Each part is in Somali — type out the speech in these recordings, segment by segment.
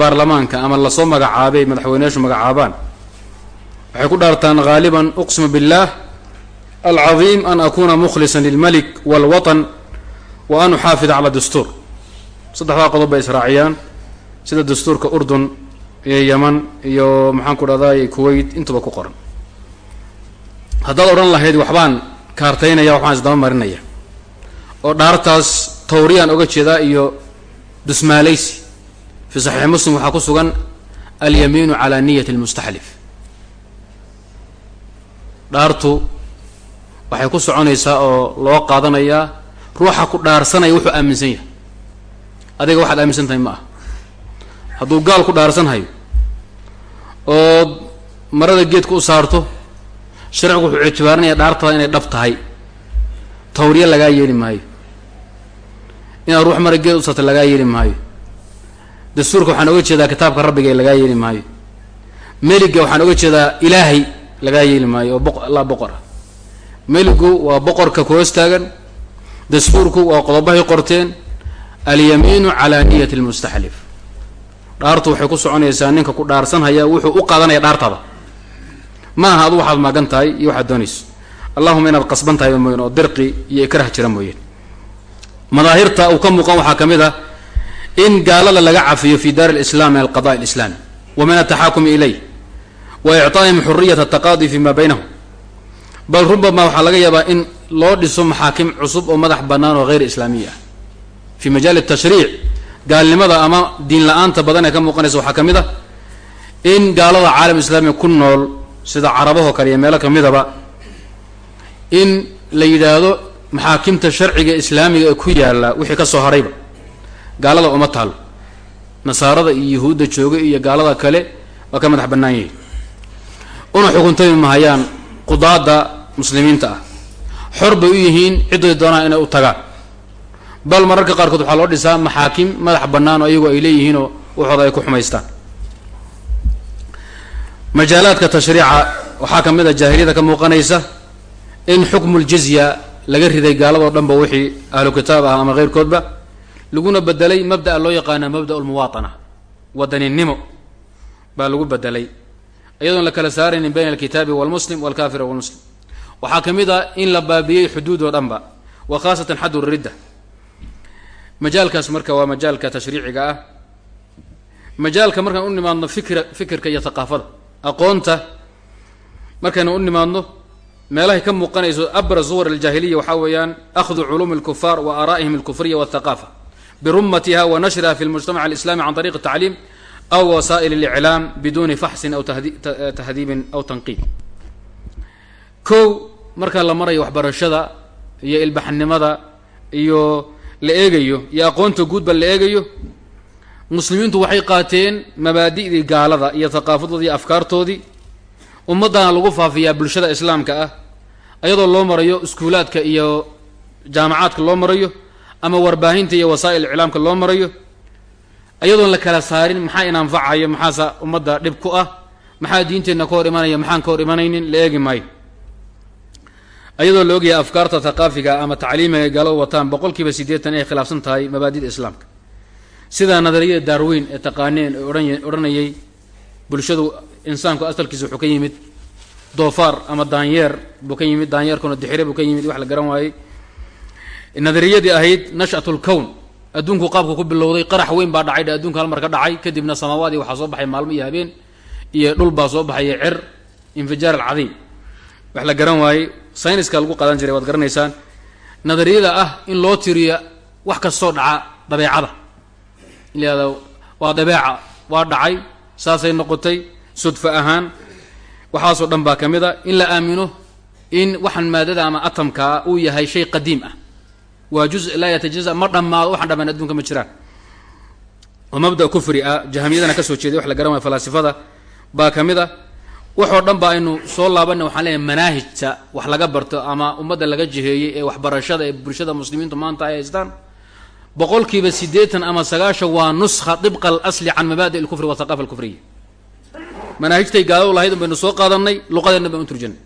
baarlamaanka ama la soo magacaabay madaxweyneyaashu magacaabaan waxay ku dhaartaan haaliban uqsimu biاllah alcadiim an akuna mukhlisan lilmalik walwatan wa an uxaafida cala dastuur saddexdaa qodob bay israaciyaan sida dastuurka urdun iyo yeman iyo maxaan ku dhahday kuwait intuba ku qoran. Haddaad odhan lahayd waxbaan kaartaynaya waxbaan isdaba marinaya oo dhaartaas tawriyaan oga jeedaa iyo dusmaalaysi fi saxiixi muslim waxaa ku sugan alyamiinu calaa niyati lmustaxlif dhaartu waxay ku soconaysaa oo loo qaadanayaa ruuxa ku dhaarsanaya wuxuu aaminsan yahay. Adiga waxaad aaminsan tahay ma ah hadduu gaal ku dhaarsanhayo ood marada geedka u saarto sharcigu wuxuu ictibaarinaya dhaartada inay dhab tahay. Tawriye lagaa yeeli maayo. Inaad ruux mara geed u saarto lagaa yeeli maayo dastuurka waxaan oga jeedaa kitaabka rabbiga lagaa yeeli maayo. Meliga waxaan oga jeedaa ilaahay lagaa yeeli maayo oo boq laa boqor ah. Meligu waa boqorka kuhoos taagan dastuurku waa qodobahay qorteen alyamiinu calaa niyati lmustaxlif dhaartu waxay ku soconaysaa ninka ku dhaarsanhaya wuxuu u qaadanaya dhaartada ma aha adu waxaad maagan tahay iyo waxaad doonayso. Allahuma inaad qasban tahay mooyeen oo dirqi iyo ikrah jira mooyeen. Madaahirta uu ka muuqan waxaa ka mid ah in gaalada laga cafiyo fi daari lislaam min alqada alislaami wa min altaxaakumi ilayh wa icطaa'ihim xuriyat ataqaadi fi ma baynahum. Bal rubama waxaa laga yaabaa in loo dhiso maxaakim cusub oo madax bannaan oo hayr islaamiya ah. Fi majaali tashriic gaalnimada ama diin la'aanta badan ee ka muuqanaysa waxaa ka mid ah in gaalada caalam islaami ku nool sida carabahoo kale iyo meelo kamidaba in la yidhaahdo maxaakimta sharciga islaamiga ee ku yaalla wixii ka soo hadhayba gaalada uma taalo. Nasaarada iyo yahuudda jooga iyo gaalada kale waa ka madax bannaan yihiin. Una xukuntami mahayaan qudaadda muslimiinta ah. Xor bay u yihiin cidday doonaan inay u tagaan. Bal mararka qaarkood waxaa loo dhisaa maxaakim madax bannaan oo iyagu ay leeyihiinoo waxooda ay ku xumaystaan. Majaalaadka tashriica waxaa ka mid a jaahiliyada ka muuqanaysa in xukmu ljizya laga riday gaaladoo dhan ba wixii ahlu kitaab ah ama keyrkoodba laguna bedelay mabda'a loo yaqaana mabda lmuwaatana wadaninimo baa lagu bedelay iyadoon la kala saaraynin bayna alkitaabi walmuslim walkafir walmuslim waxaa ka mid a in la baabiyey xuduud oo dhan wa khaasatan xaddu ridda majaalkaas marka waa majaalka tashriiciga ah. Majaalka markaan u nimaadno fikra fikirka iyo thaqaafada aqoonta markaynu u nimaadno meelahay ka muuqanayso abra suwar aljaahiliya waxaa weeyaan akhdu culuumi alkufaar wa aaraa'ihim alkufriya walthaqaafa birumatiha wa nashriha fi lmujtamac alislami can طariiqi الtacliim aw wasaa'il اliclaam biduni faxsin aw tahdiibin aw tanqiib kow marka la marayo waxbarashada iyo ilbaxnimada iyo la eegayo iyo aqoonta guudba la eegayo muslimiintu waxay qaateen mabaadi'dii gaalada iyo thaqaafadoodii iyo afkaartoodii ummaddana lagu faafiyaa bulshada islaamka ah ayadoo loo marayo iskuulaadka iyo jaamacaadka loo marayo ama warbaahinta iyo wasaa'il iclaamka loo marayo ayadoon la kala saarin maxaa in anfacayo maxaase ummadda dhib ku ah maxaa diinteenna ka hor imanaya maxaan ka hor imanaynin la eegi maayo. Ayadoo la ogyahay afkaarta thaqaafiga ama tacliimiga gaaladu wataan boqol kiiba siddeetan ay khilaafsan tahay mabaadida islaamka. Sida nadariyada darweyn ee taqaaneen ee ohan odhanayay bulshadu insaanku asalkiisa wuxuu ka yimid doofaar ama daanyeer buu ka yimid daanyeerkuna dixire buu ka yimid wax la garan waayey nadariyadii ahayd nash'at lkown adduunku qaabka ku bilowday qarax weyn baa dhacay adduunka hal mar ka dhacay kadibna samaawaadii waxaa soo baxay maalmo iyo habeen iyo dhul baa soo baxaya cer infijaar alcadiim. Wax la garan waayey sayniska lagu qaadan jiray waad garanaysaan nadariyada ah in loo tiriyo wax kastoo dhaca dabeecada. In waa dabeeca waa dhacay saasay noqotay sudfa ahaan. Waxaasoo dhan baa ka mid a in la aamino in waxaan maadada ama atamkaa uu yahay shay qadiim ah waa juz laa yatajaza ma dhammaado waxaan dhamaan adduunka ma jiraan. Oo mabda kufri ah jahamiyadana ka soo jeeday wax la garan waaya falaasifada baa ka mid ah waxoo dhan ba aynu soo laabanay waxaan leeyahay manaahijta wax laga barto ama ummadda laga jiheeyey ee waxbarashada ee bulshada muslimiintu maanta ay haystaan. Boqol kiiba siddeetan ama sagaashan waa nuskha dibqa alasli can mabaadi alkufri wathaqafa alkufriya manaahijtay gaaladu lahayd un baynu soo qaadanay luqadeenna baynu turjanay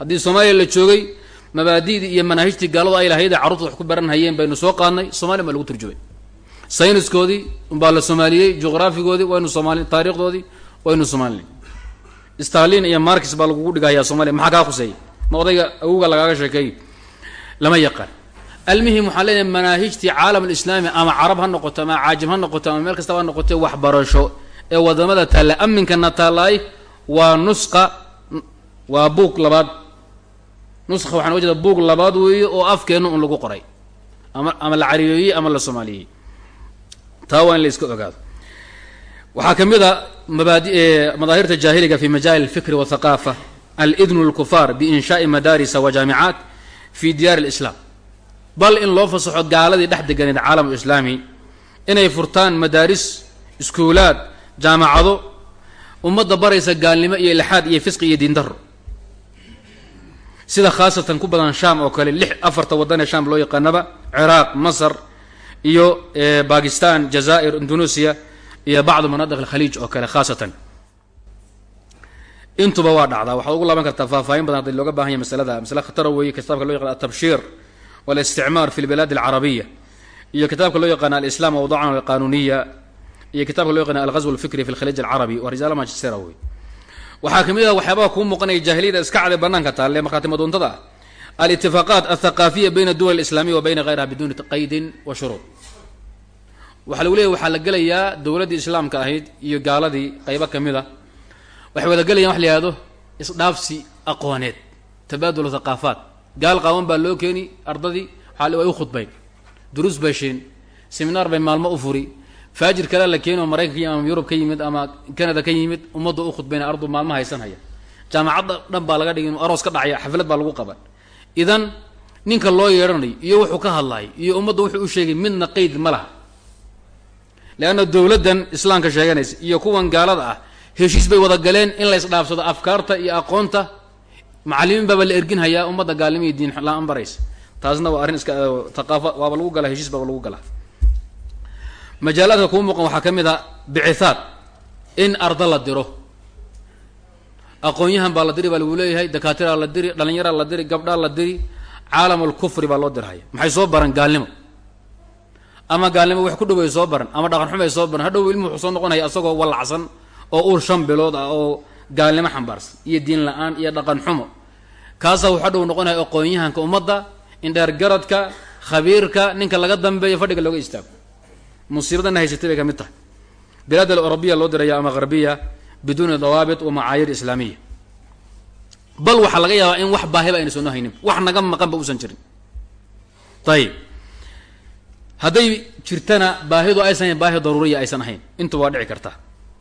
haddii soomaaliya la joogay mabaadi'dii iyo manaahijtii gaaladu ay lahayd ee carruurta wax ku baran hayeen baynu soo qaadnay soomaliya baa lagu turjumay. Sayniskoodii umbaa la soomaaliyey juqraafigoodii waynu somaali taarikhdoodii waynu soomaaliyey stalin iyo markis baa lagugu dhigayaa soomaliya maxaa kaa khuseeya ma odayga awowga lagaaga sheekeey lama yaqaan. Almuhim waxaan leenahay manaahijtii caalam alislaami ama carab ha noqoto ama caajim ha noqoto ama meel kastaba ha noqote waxbarasho ee waddamada taalla aminkana taallaay waa nusqa waa buug labaad nusqa waxaan uga buug labaad weeye oo afkeenna un lagu qoray. Ama ama la caribeeyey ama la soomaaliyey. Taa waa in la iska ogaado waxaa ka mid a mabaadi madaahirta jaahiliga fi majaal alfikri wathaqaafa alidnu lkufaar biinshaai madaarisa wa jaamicaat fi diyaar alislaam. Bal in loo fasaxo gaaladii dhex deganeed caalam islaami inay furtaan madaaris iskuulaad jaamacado ummadda baraysa gaalnimo iyo ilxaad iyo fisqi iyo diindaro sida khaasatan ku badan sham oo kale lix afarta waddan ee sham loo yaqaanaba ciraaq masar iyo bakistan jazaa'ir indonesia iyo bacdu manaadiq alkhaliij oo kale khaasatan. Intuba waa dhacdaa. Waxaad ugu laaban kartaa faahfaahin badan haddii looga baahan yahy masalada. Masale khatara weeye kitaabka loo yaqana atabshir walisticmaar fi lbilaad alcarabiya iyo kitaabka loo yaqaana alislam awdacna alqanuniya iyo kitabka loo yaqaana alghazw alfikri fi lkhaliij alcarabi. Waa risaalo manchestera wey waxaa ka mid ah waxyaabaha kuu muuqanaya jahiliyada iska cade banaanka taalle markhaatimo doontada. Ah alitifaaqaat althaqaafiya bayna duwal alislamiya wa bayna hayriha biduuni qaydin wa shuruud. Waxaa lagu leeyahy waxaa la gelayaa dowladdii islaamka ahayd iyo gaaladii qaybo ka mid a waxay wada gelayaan wax la yihahdo isdhaafsi aqooneed tabaadul thaqaafaat gaal qaawan baa loo keeni ardadii waxaa way u khudbayn duruus bay sheen seminaar bay maalmo u furi faajir kalea la keeni oo maraykanka yimid ama yurub ka yimid ama canada ka yimid ummadda u khudbayna ardu maalmo haysanhaya jaamacadda dhan baa laga dhigay inuu aroos ka dhacaya xaflad baa lagu qaban idan ninka loo yeedhanayo iyo wuxuu ka hadlayo iyo ummadda wuxuu u sheegay midna qeyd ma laha. Leanna dowladdan islaamka sheeganaysa iyo kuwan gaalada ah heshiis bay wada galeen in la isdhaafsado afkaarta iyo aqoonta. Macalimiin baaba la erginhayaa ummadda gaalnimo iyo diin la'aan taasna waa arrin iska thaqaafa waaba lagu galaa heshiis baaba lagu galaa majaalaadka kuu muuqan waxaa ka mid a bicithaad in arda la diro. Aqoon-yahan baa la diri baa lagu leeyahay dakaatiraa la diri dhalinyaraa la diri gabdhaa la diri caalamulkufri baa loo dirhaya maxay soo baran gaalnimo? Ama gaalnimo wax ku dhaway soo baran ama dhaqan xumay soo baran. Hadhow ilmu wuxuu soo noqonaya asagoo wallacsan oo uur shan bilood ah oo gaalnimo xambaarsan iyo diin la'aan iyo dhaqan xumo. Kaasaa wuxu hadhow noqonaya aqoon-yahanka ummadda indheer garadka khabiirka ninka laga dambeeyo fadhiga looga istaago musiibadana haysatay bay ka mid tahay. Bilaad aleurobiya loo diraya ama harbiya biduuni dawaabit wa macaayir islaamiya. Bal waxaa laga yaabaa in wax baahiba ayna soonoo haynin wax naga maqanba uusan jirin. Ayib hadday jirtana baahidu aysan ahayn baahi daruuriya aysan ahayn. Intu waa dhici karta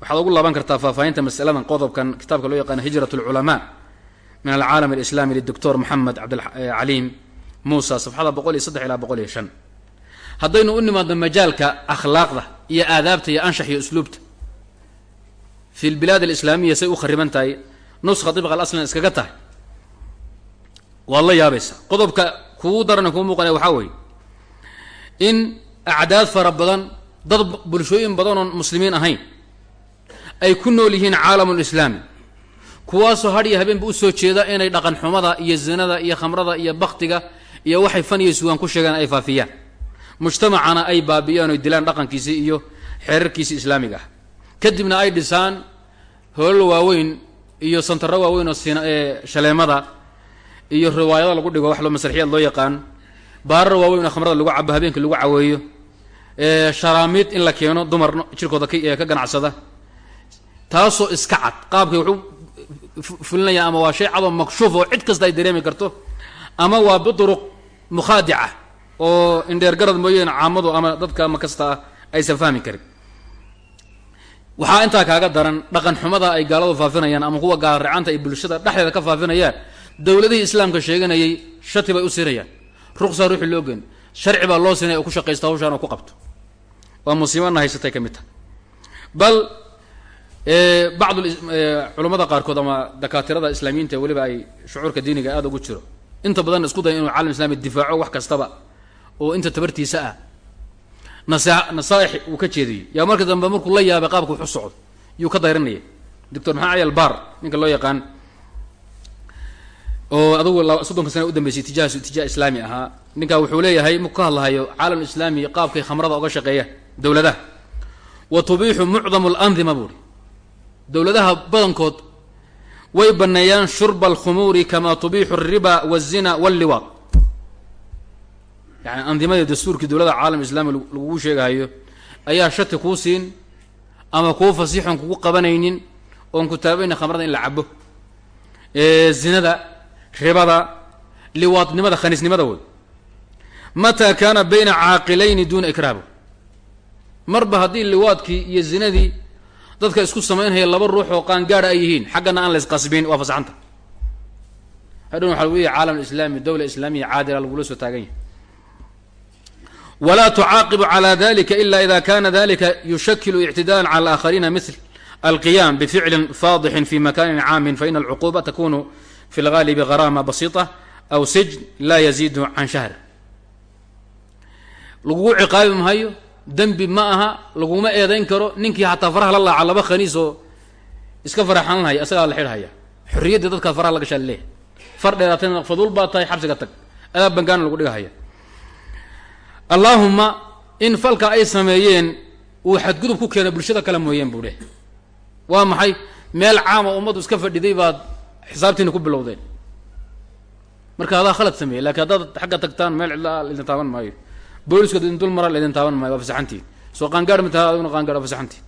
waxaad ugu laaban kartaa faahfaahinta masaladan qodobkan kitaabka loo yaqaano hijrat alculamaa min alcaalam alislami lidoctor moxamed cabdcaliim muusa safxada boqol iyo saddex ilaa boqol iyo shan haddaynu u nimaadno majaalka akhlaaqda iyo aadaabta iyo anshax iyo usluubta. Fi lbilaad alislaamiya say u khariban tahay nuska dibqa alaslan iskaga tahay. Waad la yaabaysaa qodobka kugu darana kuu muuqanaya waxaa weeye in acdaad fara badan dad bulshooyin badan oon muslimiin ahayn ay ku nool yihiin caalamulislaami kuwaasoo had iyo habeenba u soo jeeda inay dhaqan xumada iyo zinada iyo khamrada iyo baktiga iyo waxay fan iyo sugaan ku sheegaan ay faafiyaan mujtamacana ay baabi'iyaan oy dilaan dhaqankiisii iyo xeerarkiisii islaamiga ah. Kadibna ay dhisaan hoolal waaweyn iyo santaro waaweyn oo sin shaleemada iyo riwaayada lagu dhigo wax loo masraxiyad loo yaqaan baarar waaweyn oo khamrada lagu cabo habeenkii lagu caweeyo sharaamiid in la keeno dumar jirkooda ka ganacsada. Taasoo iska cad. Qaabkay wuxuu fulinaya ama waa shay cadoo makshuuf oo cid kasta ay dareemi karto ama waa biduruq mukhaadica oo indheer garad mooyeen caamadu ama dadka ma kasta ah aysan fahmi karin. Waxaa intaa kaaga daran dhaqan xumada ay gaaladu faafinayaan ama kuwa gaalracanta ay bulshada dhexdeeda ka faafinayaan. Dowladihii islaamka sheeganayay shati bay u siinayaan ruqsaa ruuxii loo geyn. Sharci baa loo siinaya oo ku shaqaysta hawshaan oo ku qabto. Waa musiibana haysatay ka mid tahay bal bacd culummada qaarkood ama dakaatirada islaamiyiinta weliba ay shucuurka diiniga aada ugu jiro. Inta badan isku daya inuu caalam islami difaaco wax kastaba oo inta tabartiisa ah. Nasa nasaaix uu ka jeediyey. Yaa marka dambe markuu la yaabay qaabka wax u socdo. Yuu ka dayranaya doctor maxamed cayal bar ninka loo yaqaan oo adugu soddonka sana udambeysay tijahas tijah islaami ahaa. Ninkaa wuxuu leeyahay markuu ka hadlahayo caalam islaami qaabkay khamrada oga shaqeeyaan dowladaha wa tubiixu mucdamu alandima buuhi dowladaha badankood way baneeyaan shurba alkhumuuri kama tubiixu alriba walzina walliwaad yani andimadii dastuurkii dowladda caalam islaami lagugu sheegahayo ayaa shati kuu siin ama kuu fasixon kugu qabanaynin oon ku taabayna khamrada in la cabo zinada ribada liwaadnimada khaniisnimada woy mataa kaana bayna caaqilayni duuna ikraabo marba haddii liwaadkii iyo zinadii dadka isku samaynhaya laba ruux oo qaangaadha ay yihiin xaggana aan la isqasbin waa fasaxanta. Hadhown waxa lagu yahay caalam islaami dowla islaamiya caadila lagula soo taagan yahay wla tucaaqibu clى dalika ila ida kana dalika yushakilu ictidaaءa clى اlآkhariina mil alqiyam bficli faadixin fi makani caamin faina alcuquba takunu fi اlgalibi gharama basiطة aw sijn la yaziid can shahr lagugu ciqaabi mahayo dembi ma aha laguma eedayn karo ninkii xataa faraha la laaca laba khaniis oo iska faraxanlhaya isagaa la xidhhaya xorriyaddii dadka faraha laga shaalleh far dheeraatayna fadul baa tahay xabsiga tag adaa bangaana lagu dhigahaya allaahuma in falka ay sameeyeen uu xadgudub ku keena bulshada kale mooyeen buu dheh waa maxay? Meel caama ummaddu iska fadhiday baad xisaabtiina ku bilowdeen. Marka adaa khalad sameeyey lakiin haddaad xagga tagtaan meel cidla laydin taaban maayo. Booliska idin dul mara laydin taaban maayo waa fasaxantiin soo qaangaar ma taha aduguna qaangaar waa fasaxantiin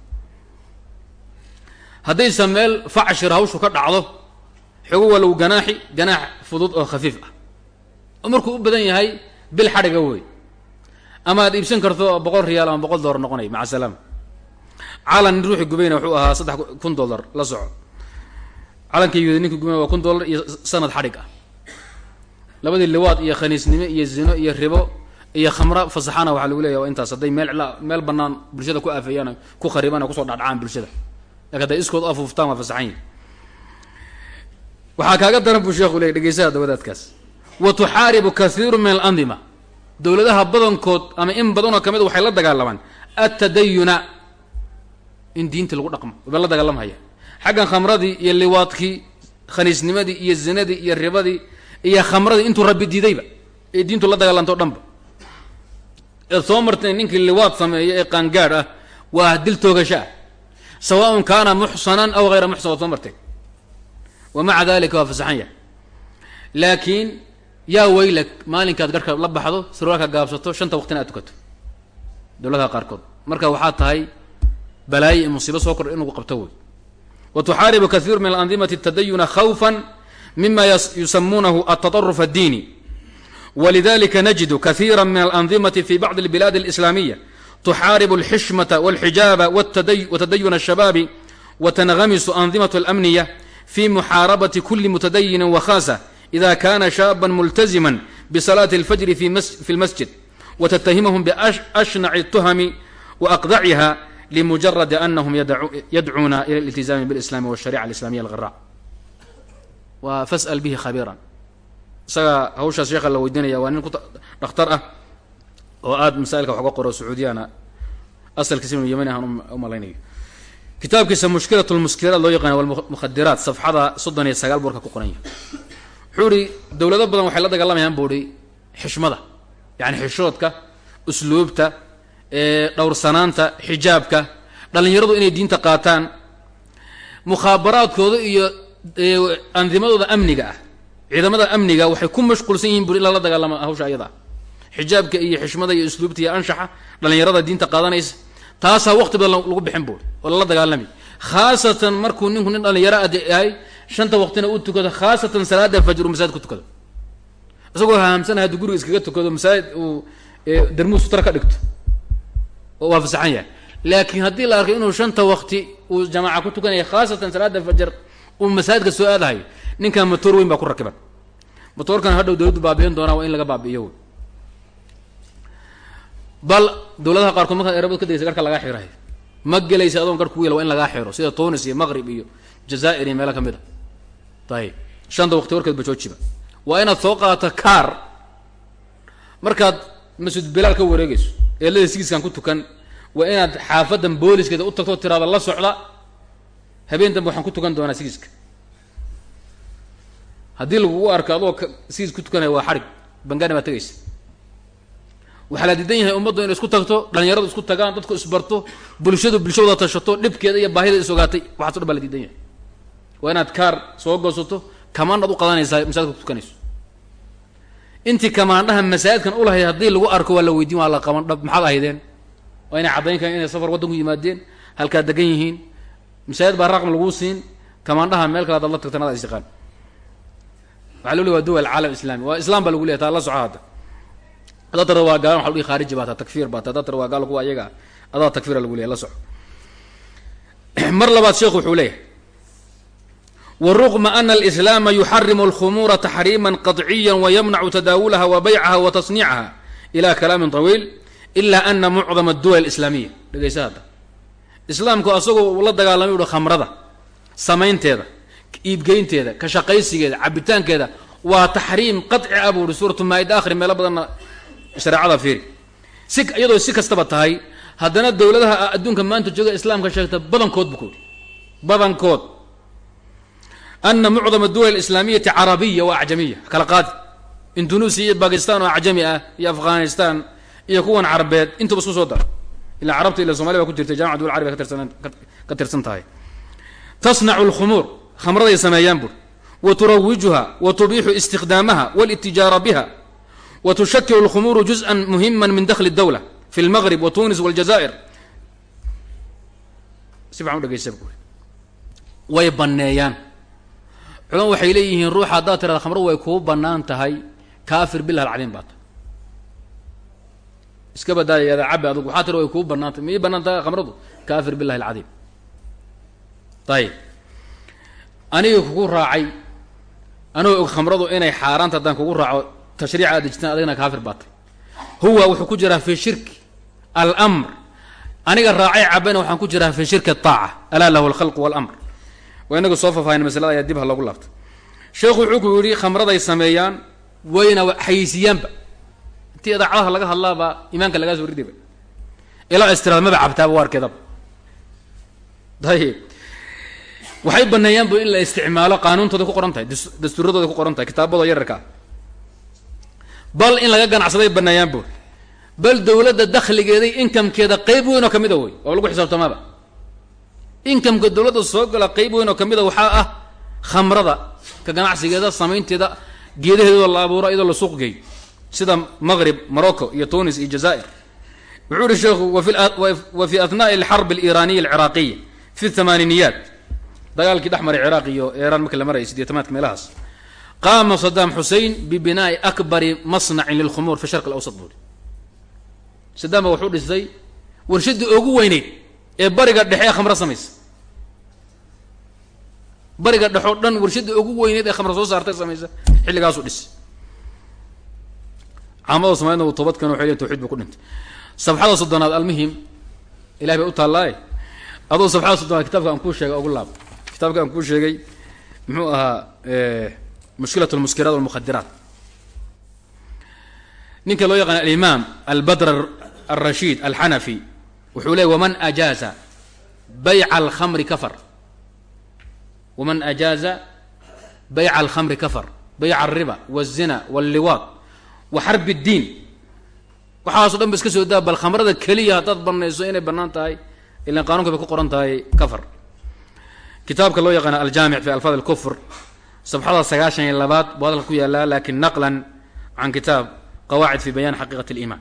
haddaysa meel facshir hawshu ka dhacdo xogo waa ganaaxi ganaax fudud oo khafiif ah. Oo markuu u badan yahay bil xadhiga wey ama ad iibsan karto boqol riyaal ama boqol dollar noqonay maca salaama calan ruuxi gubayna wuxuu ahaa saddex kun dollar la soco. Calankii yuhuda ninki gubayna waa kun dollar iyo sanad xadhig ah. Labadii liwaad iyo khaniisnimo iyo zino iyo ribo iyo khamra fasaxana waxaa lagu leeyahy waa intaas. Hadday meel meel banaan bulshada ku aafeeyaan ku kharibaan ku soo dhacdhacaan bulshada. Lakin hadday iskood afuuftaan waa fasaxan yihi waxaa kaaga daran buu sheekhu leeyay dhegeysaha dawadaadkaas. Wa tuxaaribu kathiiru min alandima dowladaha badankood ama in badanoo ka mid waxay la dagaalamaan atadayuna in diintii lagu dhaqmo ba la dagaalamhaya xaggan khamradii iyo liwaadkii khaniisnimadii iyo zinadii iyo ribadii iyo khamradii intuu rabbi diidayba ee diintu la dagaalanto o dhanba. Eed soo martay ninkii liwaad sameeya ee qaangaadh ah waa dil toogasho ah. Sawaaun kaana muxsanan aw hayra muxsan waad soo martay. Wa maca dalika waa fasaxan yahay. Laakiin yaa weylag maalinkaad garhka la baxdo sarwaalka gaabsato shanta waqtina aad tukato. Dowladaha qaarkood. Marka waxaa tahay balaayo iyo musiibo soo kordha inuu qabto wey wa tuxaaribu kaiiru min alandimati tadayuna khawfan mima yusamuunahu altataruf addiini. Walidalika najidu kaiira min alandimati fi bacdi albilaadi alislaamiya tuxaaribu alxishmata walxijaaba watadayuna ashabaabi watanhamisu andimat alamniya fi muxaarabati kuli mutadayinin wakhaasa ida kana shaaban multaziman bisalaati alfajri fi lmasjid watatahimahum biashnaci tuhami waaqdaciha limujaradi anahum yadcuuna ila liltizaami bilslami washarica alislamiya alhara wa fasal bihi khabiiran isaga hawshaas sheekha la weydinaya waa nin ku dhakhtar ah oo aada masailka wax uga qoro sacuudiyana asalkiisa inu yamani ahaan umalaynayo kitaabkiisa mushkilat lmuskilaad loo yaqaana walmukhadiraat safxada soddon iyo sagaal borka ku qoranya wuxuu ihi dowlado badan waxay la dagaalamayaan buu xishmada yani xishoodka usluubta dhowrsanaanta xijaabka dhallinyaradu inay diinta qaataan mukhaabaraadkooda iyo andimadooda amniga ah ciidamada amniga waxay ku mashquulsan yihiin buri in lala dagaalama hawsha ayada. Xijaabka iyo xishmada iyo usluubta iyo anshaxa dhallinyarada diinta qaadanaysa taasaa waqti badan lagu bixin buuri oo lala dagaalami khaasatan markuu ninku nin dhallinyaro ad yahay shanta waqtina u tukado khaasatan salaada fajr uu masaajid ku tukado. Isagoo hahamsana hadduu guriga iskaga tukado masaajid uu darmuus sutra ka dhigto. Waa fasaxan yahay. Laakiin haddii la arkay inuu shanta waqti uu jamaaca ku tukanaya khaasatan salaada fajar uu masaajidka soo aadahayo ninkan matoor weyn baa ku rakiban. Matoorkan hadhow dawladdu baabi'in doonaa waa in laga baabi'iyo bal dowladaha qaarkood markaad erabad ka degeysa garhka lagaa xirahay ma gelaysa adoon garh ku yela waa in lagaa xiro sida tunis iyo maqrib iyo jazaa'ir iyo meelo ka mid a ayib shanta waqti warkeed ba joojiba. Waa inaad soo qaadato kaar. Markaad masjid bilaal ka wareegayso eelada sigiskan ku tukan waa inaad xaafadan booliskeeda u tagto tiraada la socda habeen dambe waxaan ku tukan doonaa sigiska. Haddii lagugu arko adoo sigis ku tukanaya waa xarig bangani baad tegaysa waxaa la diidan yahay ummaddu inay isku tagto dhalinyaradu isku tagaan dadku isbarto bulshadu bulshadooda tashato dhibkeeda iyo baahida isogaatay waxaso dhan baa la diidan yahay waa inaad kaar soo goosato kamaandhaad u qadanaysaa masaajidka ku tukanayso. Intii kamaandhaha masaajidkan ulahayd haddii lagu arko waa la weydiin waa la qaban dhab maxaad ahaydeen? Waa inay caddayn karaan inay safar waddanku yimaadeen halkaa degan yihiin. Masaajid baa raqm laguu siin kamaandhaha meel kale adaad la tagtan adaa istiqaan. Waxa loo leey waa duwal caalam islami waa islam baa lagu leeya taa la soco hadda. Adaa tara waa gaalo waxa lu khaariji baa taa takfiir baa ta adaa tara waa gaalo kuwa ayaga adaa takfiira lagu leeya la soco. Mar labaad sheekhu wuxuu leeyahay wrqma ana alislaama yuxarimu alkhumuura taxriiman qaciya wayamnacu tadaawulaha wa baycaha wa tasniicaha ila kalaamin طawiil ila ana mucdama adduwal islaamiya dhegeysa hadda islaamku asagoo la dagaalamay uhi khamrada samaynteeda iibgeynteeda ka shaqaysigeeda cabitaankeeda waa taxriim qaci ah buu uhi suuratu maaid ahri meelo badanna shareecada fiiri. Si iyadoo si kastaba tahay haddana dowladaha adduunka maanta jooga islaamka sheegta badankood bu ku yidhi. Badankood ana mucdam aduwal alislaamiyati carabiya wa acjamiya kala qaadi indonesia iyo bakistan oo acjami ah iyo afghanistan iyo kuwan carabeed intuba isku soo dara ilaa carabta ila somaliya baa ku jirta jamaca duwal carabiya katirsan ka tirsan tahay tasnacu lkhumuur khamraday sameeyaan bur wa turawijuha wa tubiixu istikdaamaha walitijaara biha wa tushakilu lkhumuuru juz'an muhima min dakhli dawla fi lmaqrib wa tunis waljazaa'ir si fiican u dhegeysa way banneeyaan culama waxay leeyihiin ruuxa haddaad tirada khamro way kuu bannaan tahay. Kaafir bilah alcaliim baa tahay iska badaayada cabi adugu waxaa tira way kuu bannaan tahay. Mii bannaan tahay khamradu? Kaafir billahi alcadiim ayib aniga kugu raacay anoo og khamradu inay xaaraanta haddaan kugu raaco tashriica aad dejitaan adigna kaafir baa tahay. Huwa wuxuu ku jiraa fi shirki almr aniga raacay cabayna waxaan ku jiraa fi shirki aaca alaa lahu alkhalqu walamr waa inagu soo faafahayna maslada ayaa dib ha loogu laabta sheekhu wuxuu ku yidhi khamraday sameeyaan wayna xayisiyaanba intii idaacadaha laga hadlaabaa iimaanka lagaa soo ridiba ilaa istiraad maba cabtaaba waarkeedaba ayib waxay baneeyaan bu in la isticmaalo qaanuuntooda ku qoran tahay dastuuradooda ku qoran tahay kitaabadoo yararkaa bal in laga ganacsaday baneeyaan bu bal dowladda dakhligeeda inkamkeeda qeyb weyn oo ka mid a wey oo lagu xisaabtamaaba inkamka dowladda soo gala qeyb weyn oo ka mid a waxaa ah khamrada ka ganacsigeeda samaynteeda geedaheedoo la abuuro iyadoo la suuq geeyo sida maqrib morocco iyo tunis iyo jazaa'ir. Wuxuu ihi sheekhu wa fi athnaa'i alxarb aliiraaniya alciraaqiya fi thamaaniniyaat dagaalkii dhex maray ciraaq iyo iiraan markii la marayay sideetamaadka meelahaas. Qaama sadaam xusein bibinaa'i akbari masnacin lilkhumuur fi sharq alawsat buuri sadaam ba wuxuu dhisay warshaddii ugu weyneyd ee bariga dhexe ee khamro samaysa. Bariga dhexoo dhan warshadii ugu weyneyd ee khamro soo saartay samaysa xilligaasuu dhisay caamada somalidna uu toobadkan waxay leeyn tawxiid buu ku dhintay. Sabxada soddonaad almuhim ilahay bay u taallaaye aduu sabxada soddonaad kitabka aan kuu sheegay ugu laab. Kitaabka aan kuu sheegay muxuu ahaa mushkilat lmuskiraat walmukhadiraat ninka loo yaqaan alimaam albadr alrashiid alxanafi wuxuu leey waman ajaaza bayca alkhamri kafar. Waman ajaaza bayca alkhamri kafar. Bayca alriba walzina walliwaad wa xarbi ddiin waxaaso dhan ba iska soo daa bal khamrada keliya haddaad banayso inay bannaan tahay ilan qanunka bay ku qoran tahay kafar. Kitaabka loo yaqaana aljaamic fi alfaad alkufr sabxada sagaashan iyo labaad buu hadalka ku yaalaa laakiin naqlan can kitaab qawaacid fi bayaan xaqiiqat aliman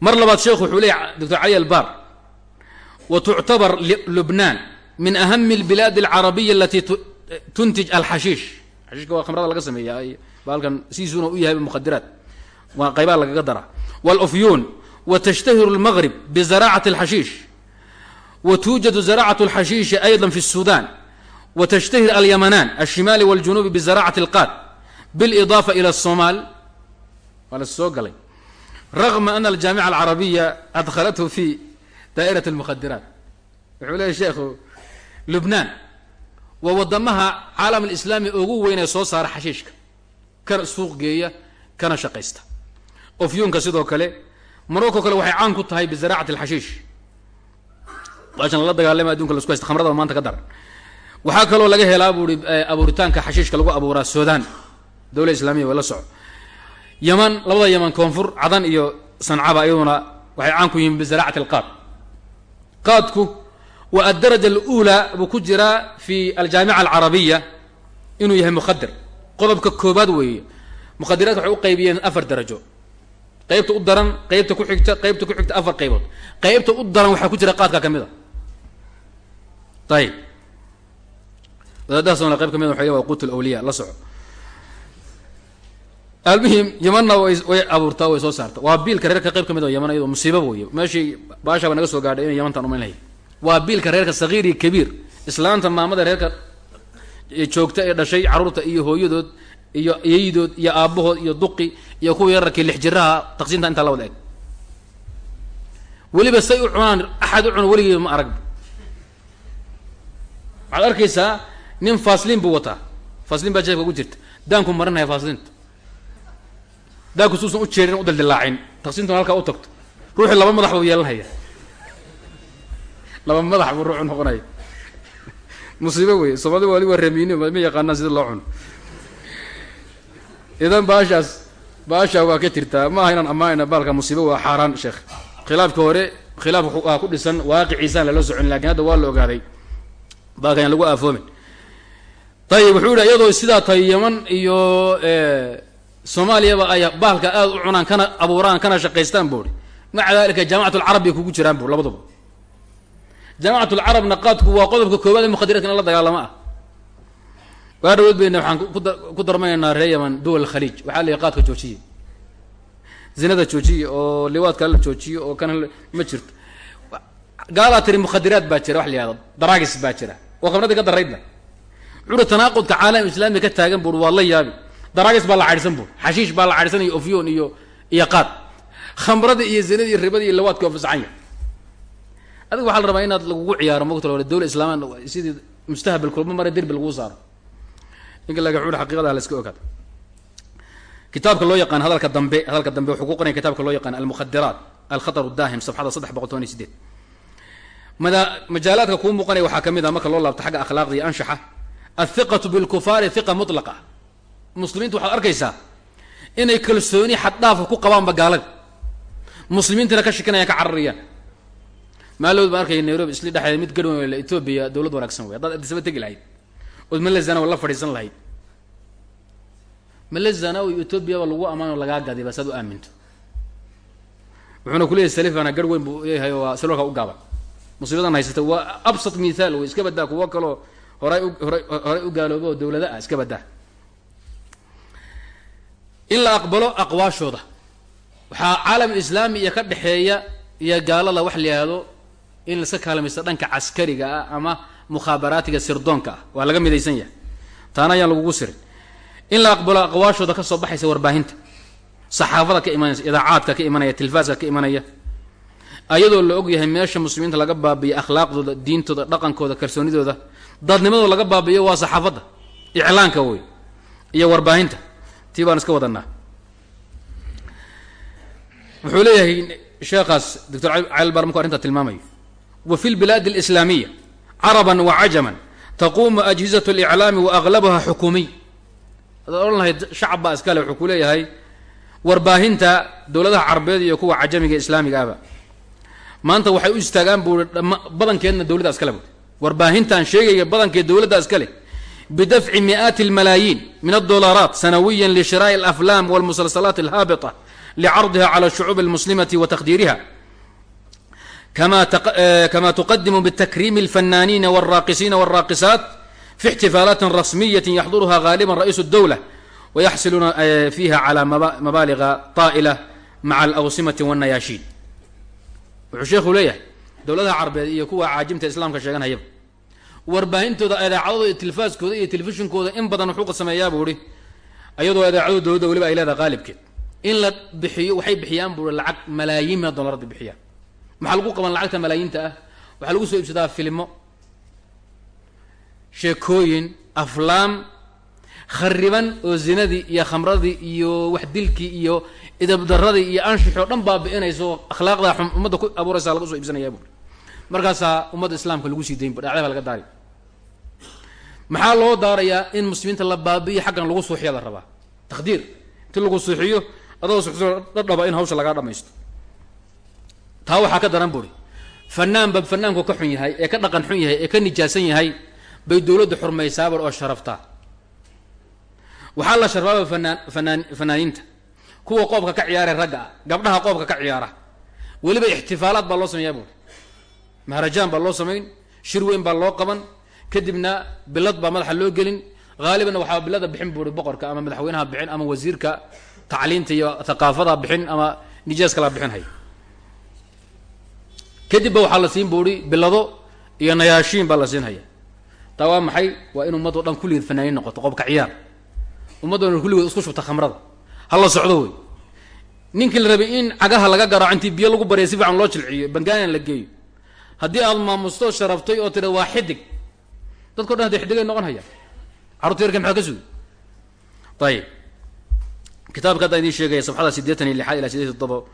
mar labaad sheekhu wuxuu leeyay doctor cali albar wa tuctabar lubnaan min ahami albilaad alcarabiya alati tuntij alxashiish xashiishka waa khamrada laga sameeya baalkan siisuuna u yahay mukhadiraat waa qaybaa lagaga dara walufyuun wa tashtahiru almaqrib bizaraacati alxashiish wa tuujadu zaraacatu alxashiishi ayda fi الsudan wa tashtahir alyamanaan alshimaali waljunubi bizaraacati alqaad bilidaafa ila الsomaal waa la soo galay ragma ana aljaamica alcarabiya adkhalathu fi daa'irat almukhadiraat wuxuu leeyahy sheekhu lubnaan waa wadamaha caalam alislaami ugu weyn ee soo saara xashiishka kana suuq geeya kana shaqaysta ofyuunka sidoo kale morocco kale waxay caan ku tahay bizaraacati alxashiish waashan lala dagaalama adunka lasku haysta khamrada maanta ka daran waxaa kaloo laga helaa buu i abuuritaanka xashiishka lagu abuuraa sudan dowla islamiya waa la soco yaman labada yaman koonfur cadan iyo sancaba iyaduna waxay caan ku yihiin bizaraacati alqaad. Qaadku waa addaraja aluulaa buu ku jiraa fi aljaamica alcarabiya inuu yahay mukhadir. Qodobka koobaad weeye mukhadiraadka waxay u qaybiyeen afar darajo. Qaybta u daran qaybta ku xigta qaybta ku xigta afar qaybood. Qaybta u daran waxaa ku jira qaadka ka mid a. Ayib wadaadahaasna qayb ka mid waxa waa qut lawliya la soco almuhim yamanna way abuurtaa way soo saarta. Waa biilka reerka qayb ka mid oo yaman iyadoo musiiba wey meeshii baashaaba naga soo gaadhay inay yamantan umayn lahay waa biilka reerka sagiir iyo kabiir. Islaanta maamada reerka joogta ee dhashay carruurta iyo hooyadood iyo yaydood iyo aabbahood iyo duqi iyo kuwa yararkii lix jiraha taqsiinta intaa la wada eg weliba say u cunaan axad u cuno weligeeda ma arag. Waxaad arkaysaa nin faslin buu wataa. Faslin baa jeebka ugu jirta. Daanku marinaya faslinta daanku suusan u jeedin u dildilaacin taqsiintuna halkaa u tagto. Ruuxii laba madax buu yeelanhaya laba madax buu ruuxu noqonaya. Musiibo wey soomaalida wali waa remiini ma yaqaanaan sida loo cuno. Idan baashaas baashaa waa ka jirtaa ma aha inaan ammaanayna baalka musiibo waa xaaraan sheekh. Khilaafka hore khilaaf waa ku dhisan waaqiciisaan lala socon laakiin hadda waa la ogaaday. Baalka aan lagu aafoomin. Ayib wuxuu yihi iyadoo sidaa tahay yaman iyo soomaaliyaba ay baalka aada u cunaan kana abuuraan kana shaqaystaan buuri maca dalika jaamacat lcarab bay kugu jiraan buur labaduba. Jaamacat lcarabna qaadku waa qodobka koowaad ee mukhadiraadka in la dagaalamo ah. Waa dhawood bayna waxaan ku darmanaynaa ree yaman duwal khaliij. Waxaa la qaadka joojiye. Zinada joojiye oo liwaadka la joojiyo oo kana ma jirto. Gaalaa tiri mukhadiraad baa jira wax la yihahdo daragis baa jira. Oo khamradii ka daraydna. Curi tanaaqudka caalam islaami ka taagan buur waa la yaabi daragis baa la cadhsan buur xashiish baa la cadhsan iyo ofyoon iyo iyo qaad. Khamrada iyo zinada iyo ribada iyo liwaadka waa fasaxan yahay. Adiga waxaa la rabaa inaad lagugu ciyaaro mogta dawla islaam sidii mustahabil kulma mare derbi laguu saaro. Ninka laga culi xaqiiqada la iska ogaado. Kitaabka loo yaqaan hadalka dambe hadalka dambe wuxuu ku qoraya kitabka loo yaqaan almukhadiraat alkhatar daahim safxada saddex boqol toban iyo sideed mada majaalaadka kuu muuqanaya waxaa ka mid ah marka loo laabto xagga akhlaaqda iyo anshaxa. Athiqatu bilkufaari hiqa mutlaqa muslimiintu waxaad arkaysaa inay kalsooni xaddhaafa ku qabaanba gaalada muslimiintana ka shikanayaan ka cararayaan maalood baan arkaya nairobi isli dhexeeda mid garhwen etoobiya dowlad wanaagsan wey haddaad adisaba tegi lahayd. Ood malezanawi la fadhiisan lahayd. Malezanawi etoobiyaba lagu ammaano lagaa gaday baa saad u aaminto. Wuxuuna kuleeyahy salifana garh weyn buu leeyahay waa salolka u gaaban. Musiibadan haysata waa absat mithaal wey iska badaa kuwo kaloo horay u horay horay u gaalooba oo dawlada ah iska badaa in la aqbalo aqwaashooda. Waxaa caalam islaami iyo ka dhexeeya iyo gaalada wax la yihahdo in laska kaalmaysto dhanka caskariga ah ama mukhaabaraatiga sirdoonka ah. Waa laga midaysan yahay. Taana ayaan lagugu sirin. In la aqbalo aqwaashooda ka soo baxaysa warbaahinta. Saxaafada ka imanaysa idaacaadka ka imanaya tilfaaska ka imanaya. Ayadoo la og yahay meesha muslimiinta laga baabiyo akhlaaqdooda diintooda dhaqankooda kalsoonidooda. Dadnimadooda laga baabiyo waa saxaafadda iclaanka wey iyo warbaahinta tii baan iska wadanaa wuxuu leeyahay sheekhaas doctor calbar markuu arrintaa tilmaamayo wa fi lbilaadi alislaamiya caraban wa cajaman taquumu ajhizat اliclaami wa aglabuha xukuumiy hadaad odhan lahayd shacab baa iskale wuxuu ku leeyahay warbaahinta dowladaha carabeed iyo kuwa cajamiga islaamiga ahba maanta waxay u istaagaan dhama badankeedna dowladda iskale buui warbaahintaan sheegaya badankeed dowladda iskale bidafci mi'aati almalaayiin min adolaraat sanawiya lishiraa'i alaflaam walmusalsalaat alhaabita licardiha cala ashucuub almuslimati wa taqdiiriha kama kama tuqadimu bitakriimi alfanaaniina walraaqisiina walraaqisaat fi ixtifaalaatin rasmiyatin yaxduruha gaaliban ra'iisu اdowla wayaxsiluuna fiiha cala mabaaliga طaa'ila maca alawsimati wاnnayaashiin wuxuu sheekhu leeyahay dowladaha carabeed iyo kuwa caajimta islaamka sheeganayaba warbaahintooda idaacadooda iyo tilfaaskooda iyo telefishinkooda in badan wuxuu sameeyaa buu ihi ayadoo idaacadooda dowladda weliba ay leedahay qaalibkeed. In la bixiyo waxay bixiyaan buu lacag malaayiin mina dolarada bixiyaan. Maxaa lagu qaban lacagta malaayiinta ah? Waxaa lagu soo iibsadaa filimo sheekooyin aflaam khariban oo zinadii iyo khamradii iyo waxdilkii iyo idabdaradii iyo anshixi dhan baabi'inayso akhlaaqda xum ummadda ku abuuraysa laga soo iibsanayaa buuri markaasaa ummadda islaamka lagu sii dayn bu dhacda baa laga daari maxaa loo daarayaa in muslimiinta la baabi'iyo xaggan lagu suuxiya la rabaa? Taqdiir. Inti lagu suuxiyo adoo suxsoo dhadhaba in hawsha lagaa dhamaysto. Taa waxaa ka daran buri. Fanaanba fanaanku ka xun yahay ee ka dhaqan xun yahay ee ka nijaasan yahay bay dowladdu xurmaysaabur oo sharaftaa. Waxaa la sharfaaba fanaan fanaan fanaaniinta kuwa qoobka ka ciyaara ragga ah gabdhaha qoobka ka ciyaara. Weliba ixtifaalaad baa loo sameeyaa buuri maharajaan baa loo samayn shir weyn baa loo qaban kadibna bilad baa madaxa loo gelin haalibanna waxaa bilada bixin buuri boqorka ama madaxweynaha bixin ama wasiirka tacliinta iyo thaqaafada bixin ama nijaaskala bixin hay kadibba waxaa la siin buuri bilado iyo nayaashiin baa la siin haya taa waa maxay? Waa in ummaddo dhan kulligeed fanaaniin noqoto qobka ciyaar. Ummaddo dhan kulligeed isku shubta khamrada. Ha la socdo wey ninkii la rabay in cagaha laga garaaco intii biyo lagu barya si fiican loo jilciyo bangaanian la geeyo haddii aad maamusto sharaftay oo tidha waa xidig. Dadko dhan hade xidigay noqon hayaan carruurta yarka maxaa ka sugi? Ayib. Kitaabka haddaan idiin sheegaya sabxada sideetan iyo lixaad ilaa sideetan todoba